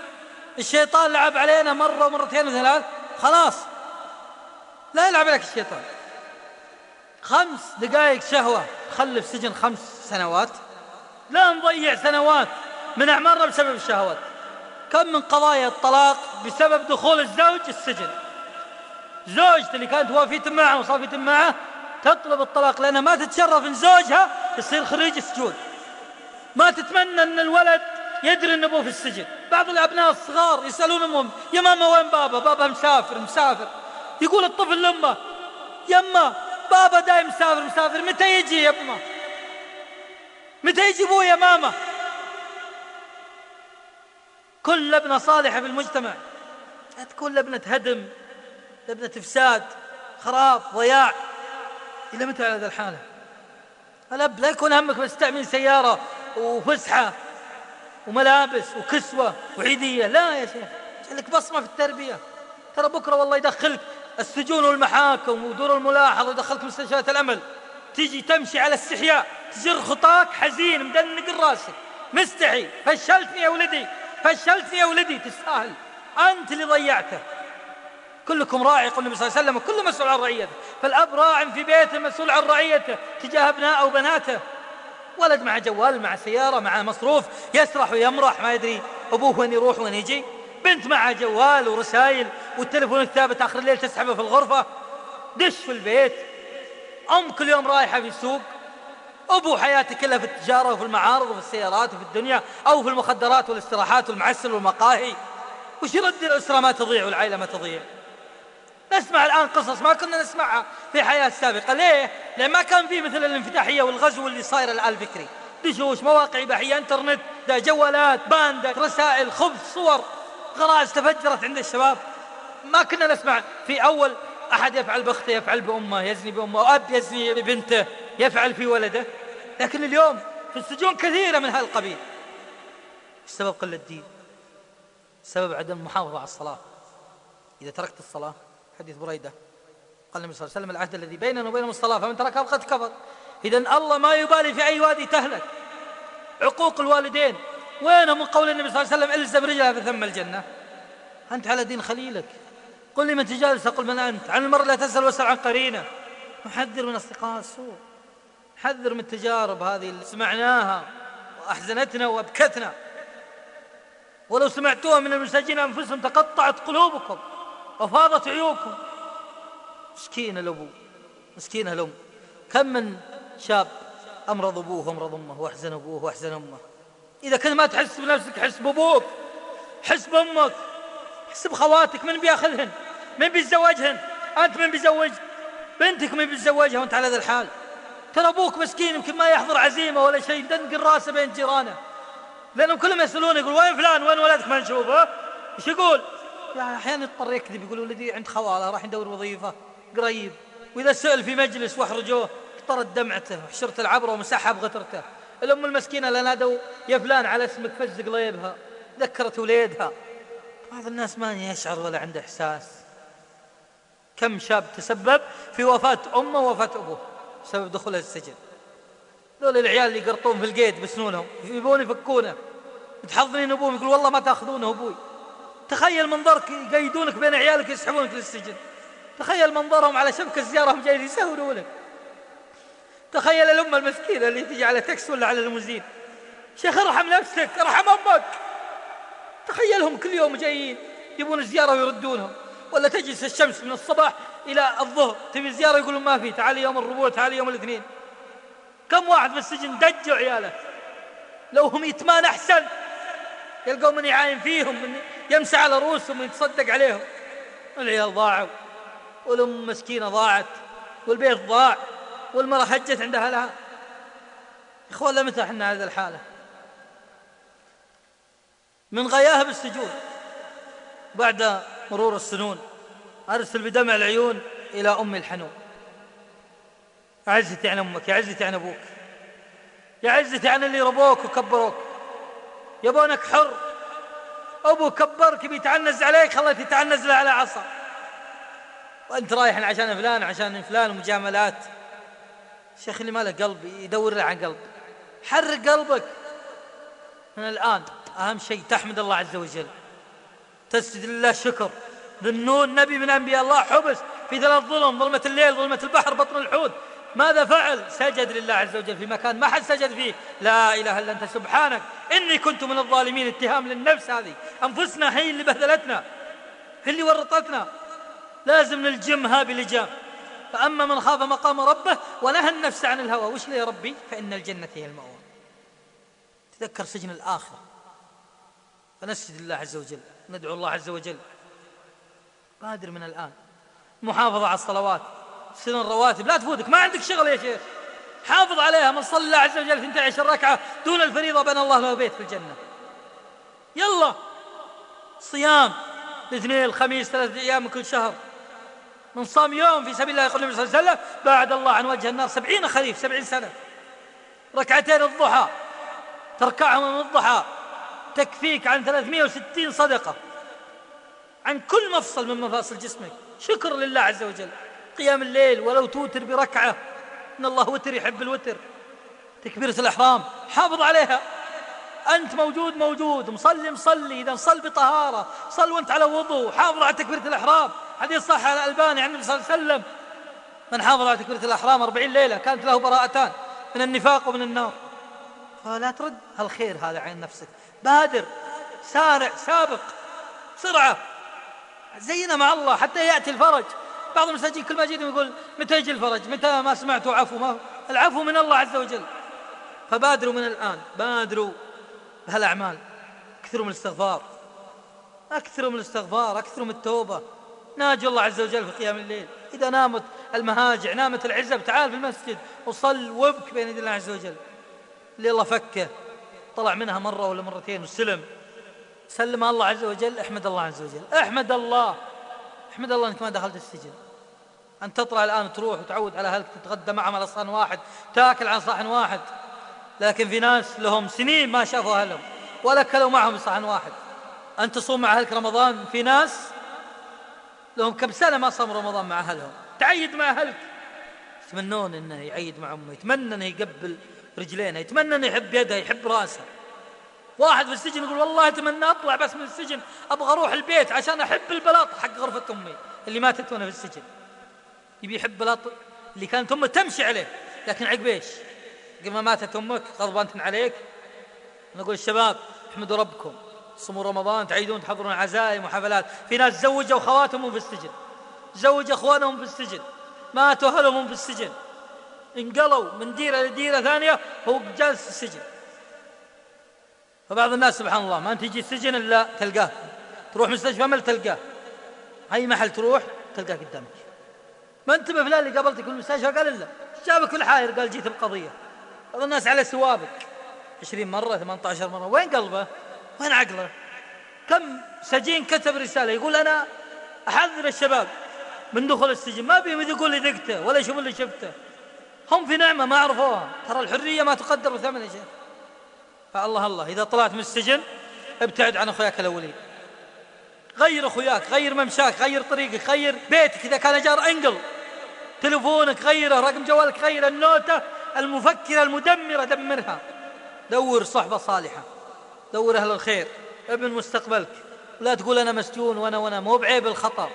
Speaker 8: الشيطان لعب علينا مرة ومرتين وثلاث خلاص. لا يلعب عليك الشيطان. خمس دقائق شهوة. خلف سجن خمس سنوات. لا نضيع سنوات. من أعمارنا بسبب الشهوات. كم من قضايا الطلاق بسبب دخول الزوج السجن. زوجته اللي كانت وافية معه وصافية معه تطلب الطلاق لأنها ما تتشرف إن زوجها يصير خريج السجون. ما تتمنى إن الولد يدري ان ابوه في السجن. بعض الأبناء الصغار يسألون أمهم يا ماما وين بابا؟ بابا مسافر مسافر. يقول الطفل لأمه يما بابا دايم مسافر مسافر. متى يجي يا ابنه متى يجي أبوي يا ماما؟ كل لبنة صالحة في المجتمع. لا تكون لبنة هدم لبنة إفساد خراب ضياع. إلى متى على هذا الحالة؟ الأب لا يكون همك بس تأمين سيارة وفسحة. وملابس وكسوة وعيدية. لا يا شيخ لك بصمة في التربية. ترى بكرة والله يدخلك السجون والمحاكم ودور الملاحظة ويدخلك مستشفيات الأمل. تيجي تمشي على استحياء تجر خطاك حزين مدنق راسك. مستحي. فشلتني يا ولدي فشلتني يا ولدي. تستاهل. أنت اللي ضيعته. كلكم راعي يقول النبي صلى الله عليه وسلم وكل مسؤول عن رعيته. فالأب راع في بيته مسؤول عن رعيته. تجاه أبنائه وبناته. ولد مع جوال مع سيارة مع مصروف يسرح ويمرح ما يدري أبوه وين يروح وين يجي. بنت مع جوال ورسائل والتلفون الثابت آخر الليل تسحبه في الغرفة. دش في البيت. أم كل يوم رايحة في السوق. أبو حياتي كلها في التجارة وفي المعارض وفي السيارات وفي الدنيا أو في المخدرات والاستراحات والمعسل والمقاهي. وش يرد الأسرة ما تضيع والعائلة ما تضيع؟ نسمع الآن قصص ما كنا نسمعها في حياة سابقة. ليه؟ لأن ما كان في مثل الانفتاحية والغزو اللي صاير الآن الفكري دشوش مواقع إباحية إنترنت ده جوالات باندة رسائل خبث صور غرائز تفجرت عند الشباب. ما كنا نسمع في أول أحد يفعل بأخته يفعل بأمه يزني بأمه وأب يزني ببنته يفعل في ولده. لكن اليوم في السجون كثيرة من هذا القبيل السبب قلة الدين؟ سبب عدم المحافظة على الصلاة. إذا تركت الصلاة حديث بريدة. قال النبي صلى الله عليه وسلم العهد الذي بيننا وبينهم الصلاة فمن تركها فقد كفر. إذا الله ما يبالي في أي وادي تهلك. عقوق الوالدين. وين من قول النبي صلى الله عليه وسلم الزم رجلها فثم الجنة؟ أنت على دين خليلك. قل لي من تجالس؟ أقول من أنت. عن المرء لا تسأل واسأل عن قرينة. نحذر من أصدقاء السوء. حذر من التجارب هذه اللي سمعناها وأحزنتنا وأبكتنا. ولو سمعتوها من المساجين أنفسهم تقطعت قلوبكم. وفاضت عيوبكم. مسكين الأبو مسكين الأم كم من شاب أمرض أبوه وأمرض أمه وأحزن أبوه وأحزن أمه. إذا كنت ما تحس بنفسك حس بأبوك حس بأمك حس بخواتك. من بيأخذهن؟ من بيتزوجهن؟ أنت من بيزوج بنتك من بيتزوجها وأنت على هذا الحال. ترى أبوك مسكين يمكن ما يحضر عزيمة ولا شيء دنق راسه بين جيرانه. لأنهم كلهم يسألون يقول وين فلان؟ وين ولدك؟ ما نشوفه. إيش يقول؟ أحيانا يضطر يكذب يقول ولدي عند خواله راح يدور وظيفة قريب. وإذا سئل في مجلس واحرجوه طرد دمعته وحشرت العبرة ومسحها بغترته. الأم المسكينة اللي نادوا يا فلان على اسمك فز قليبها ذكرت وليدها. بعض الناس ما يشعر ولا عنده إحساس. كم شاب تسبب في وفاة أمه ووفاة أبوه؟ بسبب دخوله السجن. ذول العيال اللي يقرطون في القيد بسنونهم يبون يفكونه. تحضنين أبوهم يقول والله ما تأخذونه أبوي. تخيل منظرك يقيدونك بين عيالك يسحبونك للسجن. تخيل منظرهم على شبكة الزيارة هم جايين يسهروا لك. تخيل الأمة المسكينة اللي تجي على تاكس ولا على المزيد. شيخ ارحم نفسك ارحم أمك. تخيلهم كل يوم جايين يبون زيارة ويردونهم. ولا تجلس الشمس من الصباح إلى الظهر تبي زيارة يقولون ما في تعالي يوم الربوع تعالي يوم الاثنين. كم واحد في السجن دجوا عياله. لو هم يتمان أحسن. يلقوا من يعاين فيهم من يمسح على رؤوسهم ويتصدق عليهم. العيال ضاعوا والأم مسكينة ضاعت والبيت ضاع والمرأة هجت عند أهلها. إخوان لمتى إحنا هذه الحالة. من غياهب السجون بعد مرور السنون أرسل بدمع العيون إلى أم الحنون. عزتي عن أمك يا عزتي عن أبوك يا عزتي عن اللي ربوك وكبروك. يبونك حر. أبو كبرك بيتعنز عليك؟ خليك تتعنز له على عصا. وأنت رايح عشان فلان عشان فلان ومجاملات. الشيخ اللي ما له قلب يدور له عن قلب حرك قلبك. من الآن أهم شيء تحمد الله عز وجل. تسجد لله شكر. ذنون نبي من أنبياء الله حبس. في ثلاث ظلم ظلمة الليل ظلمة البحر بطن الحوت. ماذا فعل؟ سجد لله عز وجل في مكان ما حد سجد فيه. لا إله إلا أنت سبحانك. إني كنت من الظالمين اتهام للنفس هذه. أنفسنا هي اللي بهدلتنا هي اللي ورطتنا. لازم نلجمها بلجام فأما من خاف مقام ربه ونهى النفس عن الهوى وش يا ربي؟ فإن الجنة هي المأوى. تذكر سجن الآخرة فنسجد الله عز وجل ندعو الله عز وجل. بادر من الآن. محافظة على الصلوات. سنن الرواتب. لا تفوتك ما عندك شغل يا شيخ. حافظ عليها من صلى الله عز وجل 12 ركعة دون الفريضة بنى الله له بيت في الجنة. يلا. صيام الاثنين الخميس ثلاثة أيام من كل شهر. من صام يوم في سبيل الله يقول النبي صلى الله عليه وسلم بعد الله عن وجه النار سبعين خريف سبعين سنة. ركعتين الضحى تركعهم من الضحى تكفيك عن 360 صدقة. عن كل مفصل من مفاصل جسمك. شكر لله عز وجل. قيام الليل ولو توتر بركعة. إن الله وتر يحب الوتر. تكبيرة الإحرام. حافظ عليها. أنت موجود موجود. مصلي مصلي. إذا صل بطهارة. صل وأنت على وضوء. حافظ على تكبيرة الإحرام. حديث صح على الألباني عن النبي صلى الله عليه وسلم. من حافظ على تكبيرة الأحرام أربعين ليلة كانت له براءتان. من النفاق ومن النار. فلا ترد. الخير هذا عين نفسك. بادر. سارع سابق. بسرعة زينا مع الله حتى يأتي الفرج. بعض المساجين كل ما جيتم يقول متى يجي الفرج؟ متى ما سمعتوا عفو؟ ما العفو من الله عز وجل. فبادروا من الآن بادروا بهالأعمال. اكثروا من الاستغفار. اكثروا من الاستغفار اكثروا من التوبة. ناجي الله عز وجل في قيام الليل. إذا نامت المهاجع نامت العزب تعال في المسجد. وصل وابك بين يدي الله عز وجل. اللي الله فكه. طلع منها مرة ولا مرتين وسلم. سلم الله عز وجل أحمد الله عز وجل. أحمد الله. أحمد الله إنك ما دخلت السجن. أن تطلع الآن تروح وتعود على أهلك تتغدى معهم على صحن واحد تاكل على صحن واحد. لكن في ناس لهم سنين ما شافوا أهلهم ولا كلوا معهم صحن واحد. أن تصوم مع أهلك رمضان في ناس لهم كم سنة ما صاموا رمضان مع أهلهم. تعيد مع أهلك. يتمنون أنه يعيد مع أمه يتمنى أنه يقبل رجلينه يتمنى أنه يحب يدها يحب راسها واحد في السجن يقول والله أتمنى أطلع بس من السجن أبغى أروح البيت عشان أحب البلاط حق غرفة أمي اللي ماتت وأنا في السجن. يبي يحب بلاط اللي كانت أمه تمشي عليه. لكن عقب إيش؟ قبل ما ماتت أمك غضبانة عليك. نقول الشباب احمدوا ربكم. صوموا رمضان تعيدون تحضرون عزائم وحفلات. في ناس زوجوا خواتهم في السجن. زوج أخوانهم في السجن. ماتوا أهلهم في السجن. انقلوا من ديرة لديرة ثانية هو جالس في السجن. فبعض الناس سبحان الله ما تجي السجن إلا تلقاه. تروح مستشفى ما تلقاه. أي محل تروح تلقاه قدامك. ما انتبه فلان اللي قابلتك في المستشفى قال إلا. جابك الحائر قال جيت بقضيه بعض الناس على سوابق. عشرين مرة 18 مرة. وين قلبه؟ وين عقله؟ كم سجين كتب رسالة؟ يقول أنا أحذر الشباب من دخول السجن. ما بيهم يقول لي ذقته ولا يشوفون اللي شفته. هم في نعمة ما عرفوها. ترى الحرية ما تقدر بثمن يا شيخ فالله الله إذا طلعت من السجن ابتعد عن أخوياك الأولين. غير أخوياك غير ممشاك غير طريقك غير بيتك. إذا كان جار أنقل تلفونك غيره رقم جوالك غير النوتة المفكرة المدمرة دمرها. دور صحبة صالحة. دور أهل الخير. ابن مستقبلك. لا تقول أنا مسجون وأنا وأنا مو بعيب الخطأ.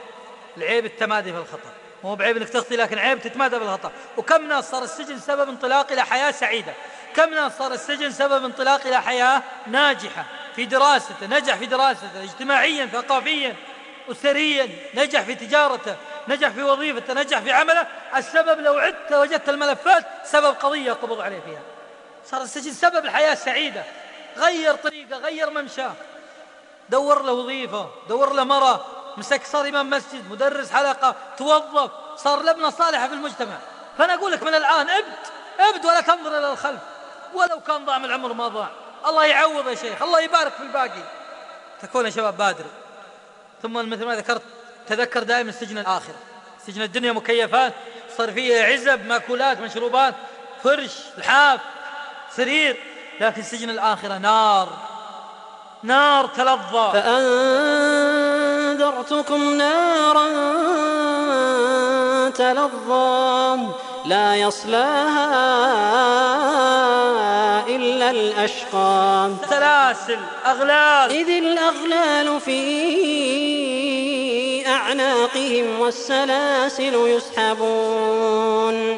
Speaker 8: العيب التمادي في الخطأ. مو بعيب إنك تخطي لكن عيب تتمادى في الخطأ وكم ناس صار السجن سبب انطلاق إلى حياة سعيدة؟ كم ناس صار السجن سبب انطلاق إلى حياة ناجحة؟ في دراسته نجح في دراسته اجتماعيا ثقافيا أسريا نجح في تجارته نجح في وظيفته نجح في عمله. السبب لو عدت وجدت الملفات سبب قضية قبض عليه فيها. صار السجن سبب الحياة السعيدة غير طريقة غير ممشاه دور له وظيفة دور له مرة. مسك صار إمام مسجد مدرس حلقة توظف صار لبنة صالحة في المجتمع. فأنا أقول لك من الآن ابد ابد ولا تنظر إلى الخلف. ولو كان ضاع من العمر ما ضاع. الله يعوض يا شيخ الله يبارك في الباقي. تكون يا شباب بادر. ثم مثل ما ذكرت تذكر دائما السجن الآخر. سجن الدنيا مكيفات صار فيه عزب مأكولات مشروبات فرش لحاف سرير. لكن سجن الآخرة نار. نار تلظى.
Speaker 9: فأنذرتكم نارا تلظى لا يصلاها إلا الأشقى.
Speaker 8: سلاسل أغلال.
Speaker 9: إذ الأغلال في أعناقهم والسلاسل يسحبون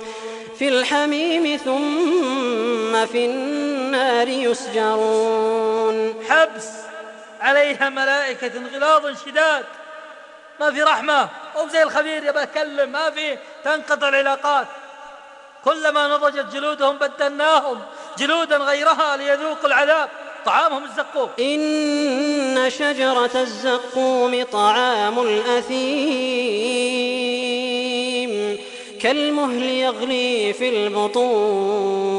Speaker 9: في الحميم ثم في النار يسجرون.
Speaker 8: حبس. عليها ملائكة غلاظ شداد. ما في رحمة. أو زي الخبير يبى أتكلم ما في. تنقطع العلاقات. كلما نضجت جلودهم بدلناهم. جلودا غيرها ليذوقوا العذاب. طعامهم الزقوم.
Speaker 9: إن شجرة الزقوم طعام الأثيم. كالمهل يغلي في البطون.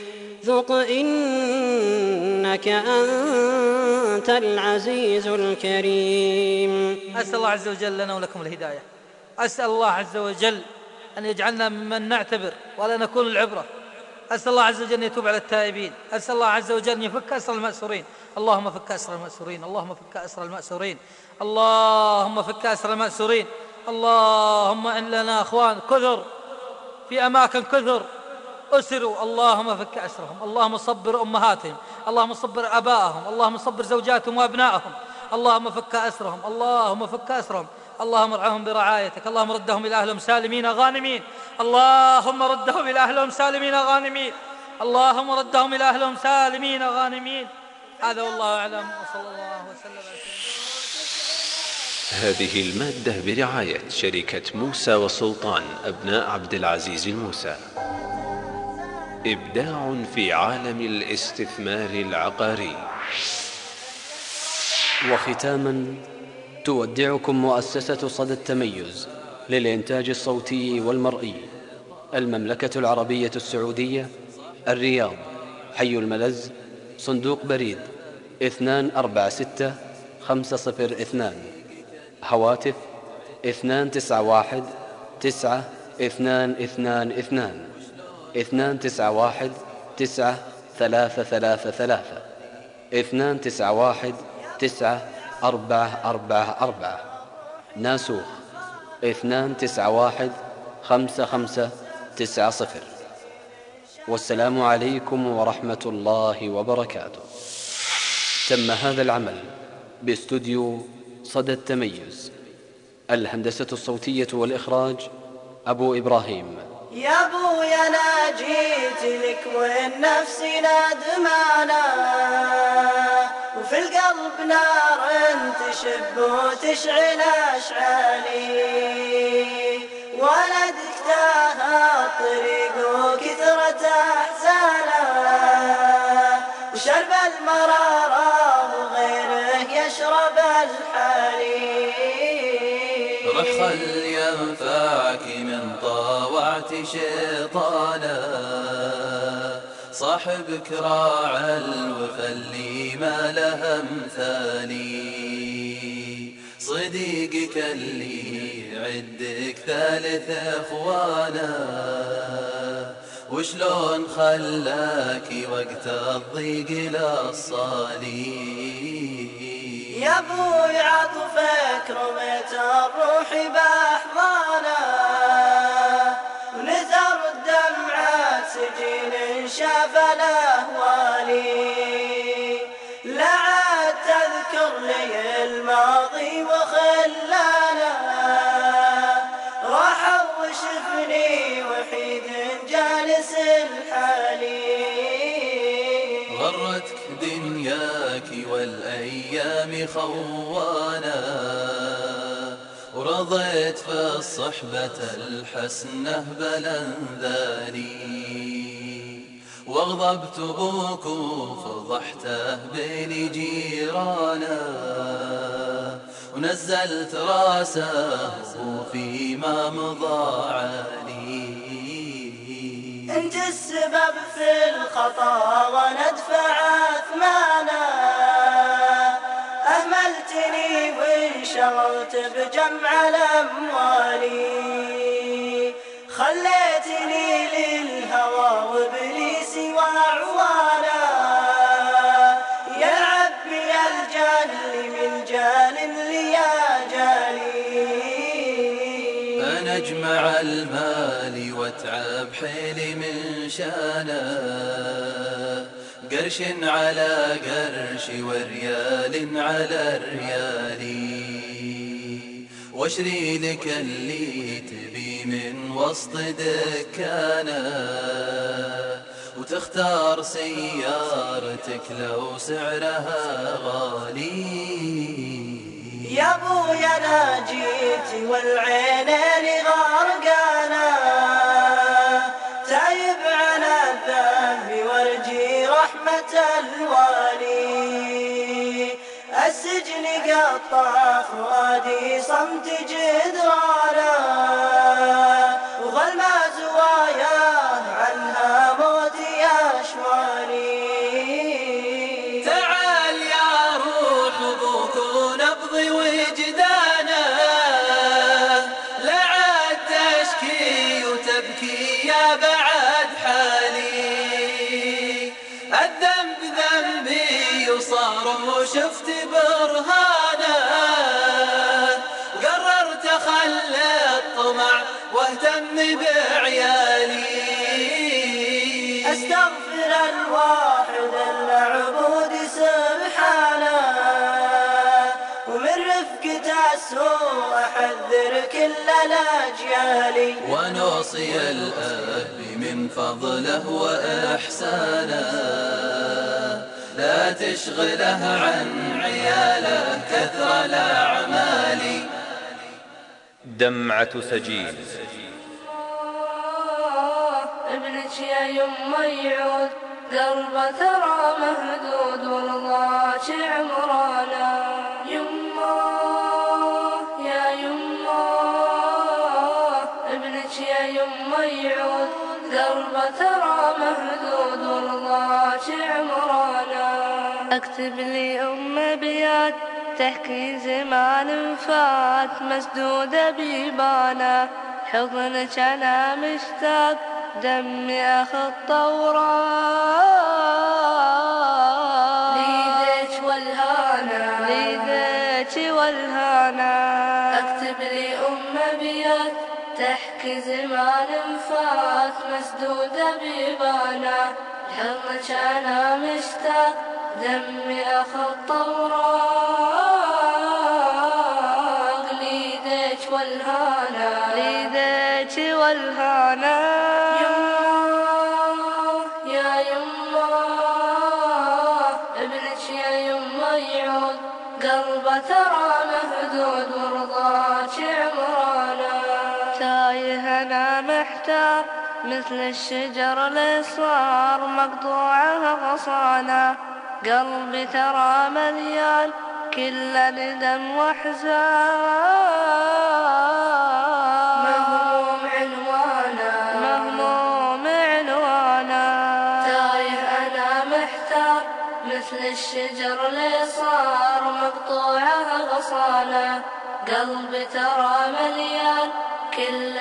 Speaker 9: ذق إنك أنت العزيز الكريم.
Speaker 8: أسأل الله عز وجل لنا ولكم الهداية. أسأل الله عز وجل أن يجعلنا ممن نعتبر ولا نكون العبرة. أسأل الله عز وجل أن يتوب على التائبين. أسأل الله عز وجل أن يفك أسر المأسورين. اللهم فك أسر المأسورين. اللهم فك أسر المأسورين. اللهم فك أسر المأسورين. اللهم إن لنا أخوان كثر. في أماكن كثر. أسروا اللهم فك أسرهم اللهم صبر أمهاتهم اللهم صبر أبائهم اللهم صبر زوجاتهم وأبنائهم اللهم فك أسرهم اللهم فك أسرهم اللهم ارعاهم برعايتك اللهم ردهم إلى أهلهم سالمين غانمين اللهم ردهم إلى أهلهم سالمين غانمين اللهم ردهم إلى أهلهم سالمين غانمين. هذا والله أعلم وصلى الله وسلم على
Speaker 12: هذه المادة برعاية شركة موسى وسلطان أبناء عبد العزيز الموسى. إبداع في عالم الاستثمار العقاري.
Speaker 13: وختاما تودعكم مؤسسة صدى التميز للإنتاج الصوتي والمرئي المملكة العربية السعودية الرياض حي الملز صندوق بريد اثنان أربعة ستة خمسة صفر اثنان هواتف اثنان تسعة واحد تسعة اثنان تسعة واحد تسعة ثلاثة ثلاثة ثلاثة. اثنان تسعة واحد تسعة أربعة أربعة أربعة. ناسوخ. اثنان تسعة واحد خمسة خمسة تسعة صفر. والسلام عليكم ورحمة الله وبركاته. تم هذا العمل بإستوديو صدى التميز. الهندسة الصوتية والإخراج أبو إبراهيم.
Speaker 14: يا أبويا أنا جيت لك والنفس نادمانا. وفي القلب نار تشب وتشعل أشعالي. ولدك تاه الطريق وكثرة احزانه وشرب المرارة
Speaker 10: ينفعك من طاوعت شيطانا. صاحبك راعى الوفا اللي ما له امثالي صديقك اللي عندك ثالث إخوانا. وشلون خلاك وقت الضيق للصالي؟
Speaker 14: يا أبوي عطفك رميت الروح بأحضانه. ونثر الدمعات سجين شاف الاهوالي
Speaker 10: خوانا ورضيت في الصحبة الحسنة بلنذاني واغضبت أبوك وفضحته بين جيرانا. ونزلت رأسه وفيما مضى علي
Speaker 14: انت السبب في الخطا وندفع أثمانا. اهملتني وانشغلت بجمع الأموال. خليتني للهوى وابليس واعوانا يلعب بي الجهل من جال ليجالي
Speaker 10: أنا أجمع المال واتعب حيلي من شانه. قرش على قرش وريال على ريالي واشري لك اللي تبي من وسط دكانه وتختار سيارتك لو سعرها غالي.
Speaker 14: يا ابويا أنا جيت والعينين غرقانا قطع فؤادي صمت جدرانا وظلم زواياه عنها موتي اشوالي
Speaker 10: تعال يا روح أبوك ونبضي وجدانه لعد تشكي وتبكي يا بعد حالي. الذنب ذنبي وصار وشفت برهانه اخلي الطمع واهتم بعيالي.
Speaker 14: أستغفر الواحد المعبود سبحانه ومن رفقة السوء أحذر كل الأجيال.
Speaker 10: ونوصي الأب من فضله وإحسانه. لا تشغله عن عياله كثر الأعمال.
Speaker 1: دمعة سجين.
Speaker 5: ابنك يا يما يعود قلبه ترى مهدود ورضاك عمرانا يما يا يما ابنك يا يما يعود قلبه ترى مهدود ورضاك عمرانا اكتب لي أم ابيات تحكي زمان فات مسدودة بيبانا. حضنك أنا مشتاق دمي اخط وراء ليدك والهانا. ليدك والهانا. أكتب لي ام ابيات تحكي زمان فات مسدودة بيبانا. حضنك أنا مشتاق دمي اخط وراء مثل الشجر اللي صار مقطوعه غصانا. قلبي ترى مليان كل ندم واحزان مهموم عنوانا. مهموم عنوانا. تايه أنا محتار مثل الشجر اللي صار مقطوعه غصانا. قلبي ترى مليان كل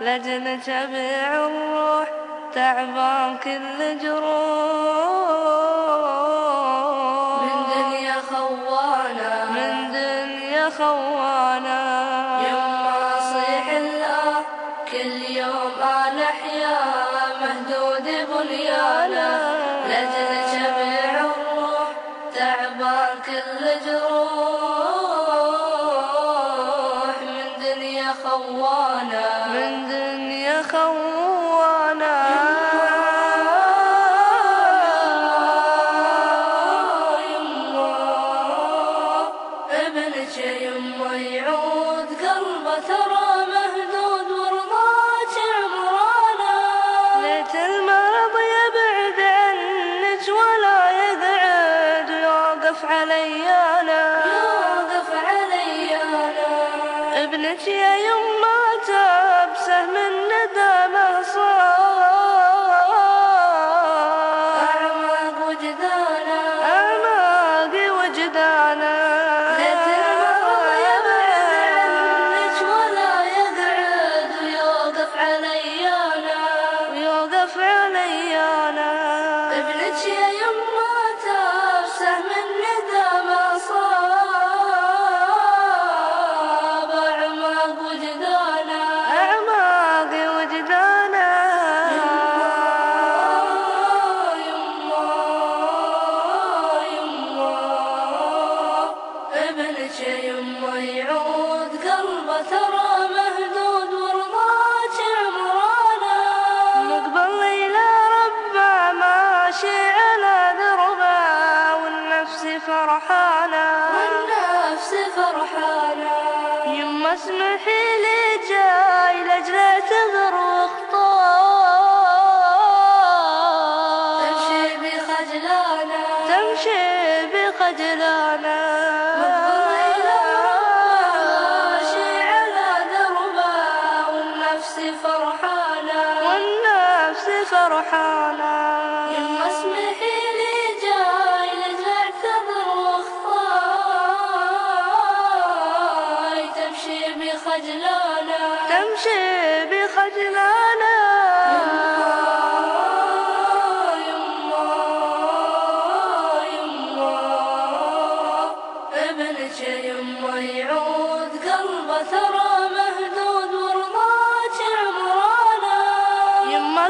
Speaker 5: لجنك ابيع الروح تعبان كل جروح.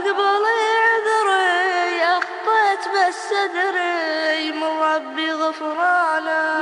Speaker 5: قبلي عذري اخطيت بس ادري من ربي غفرانه.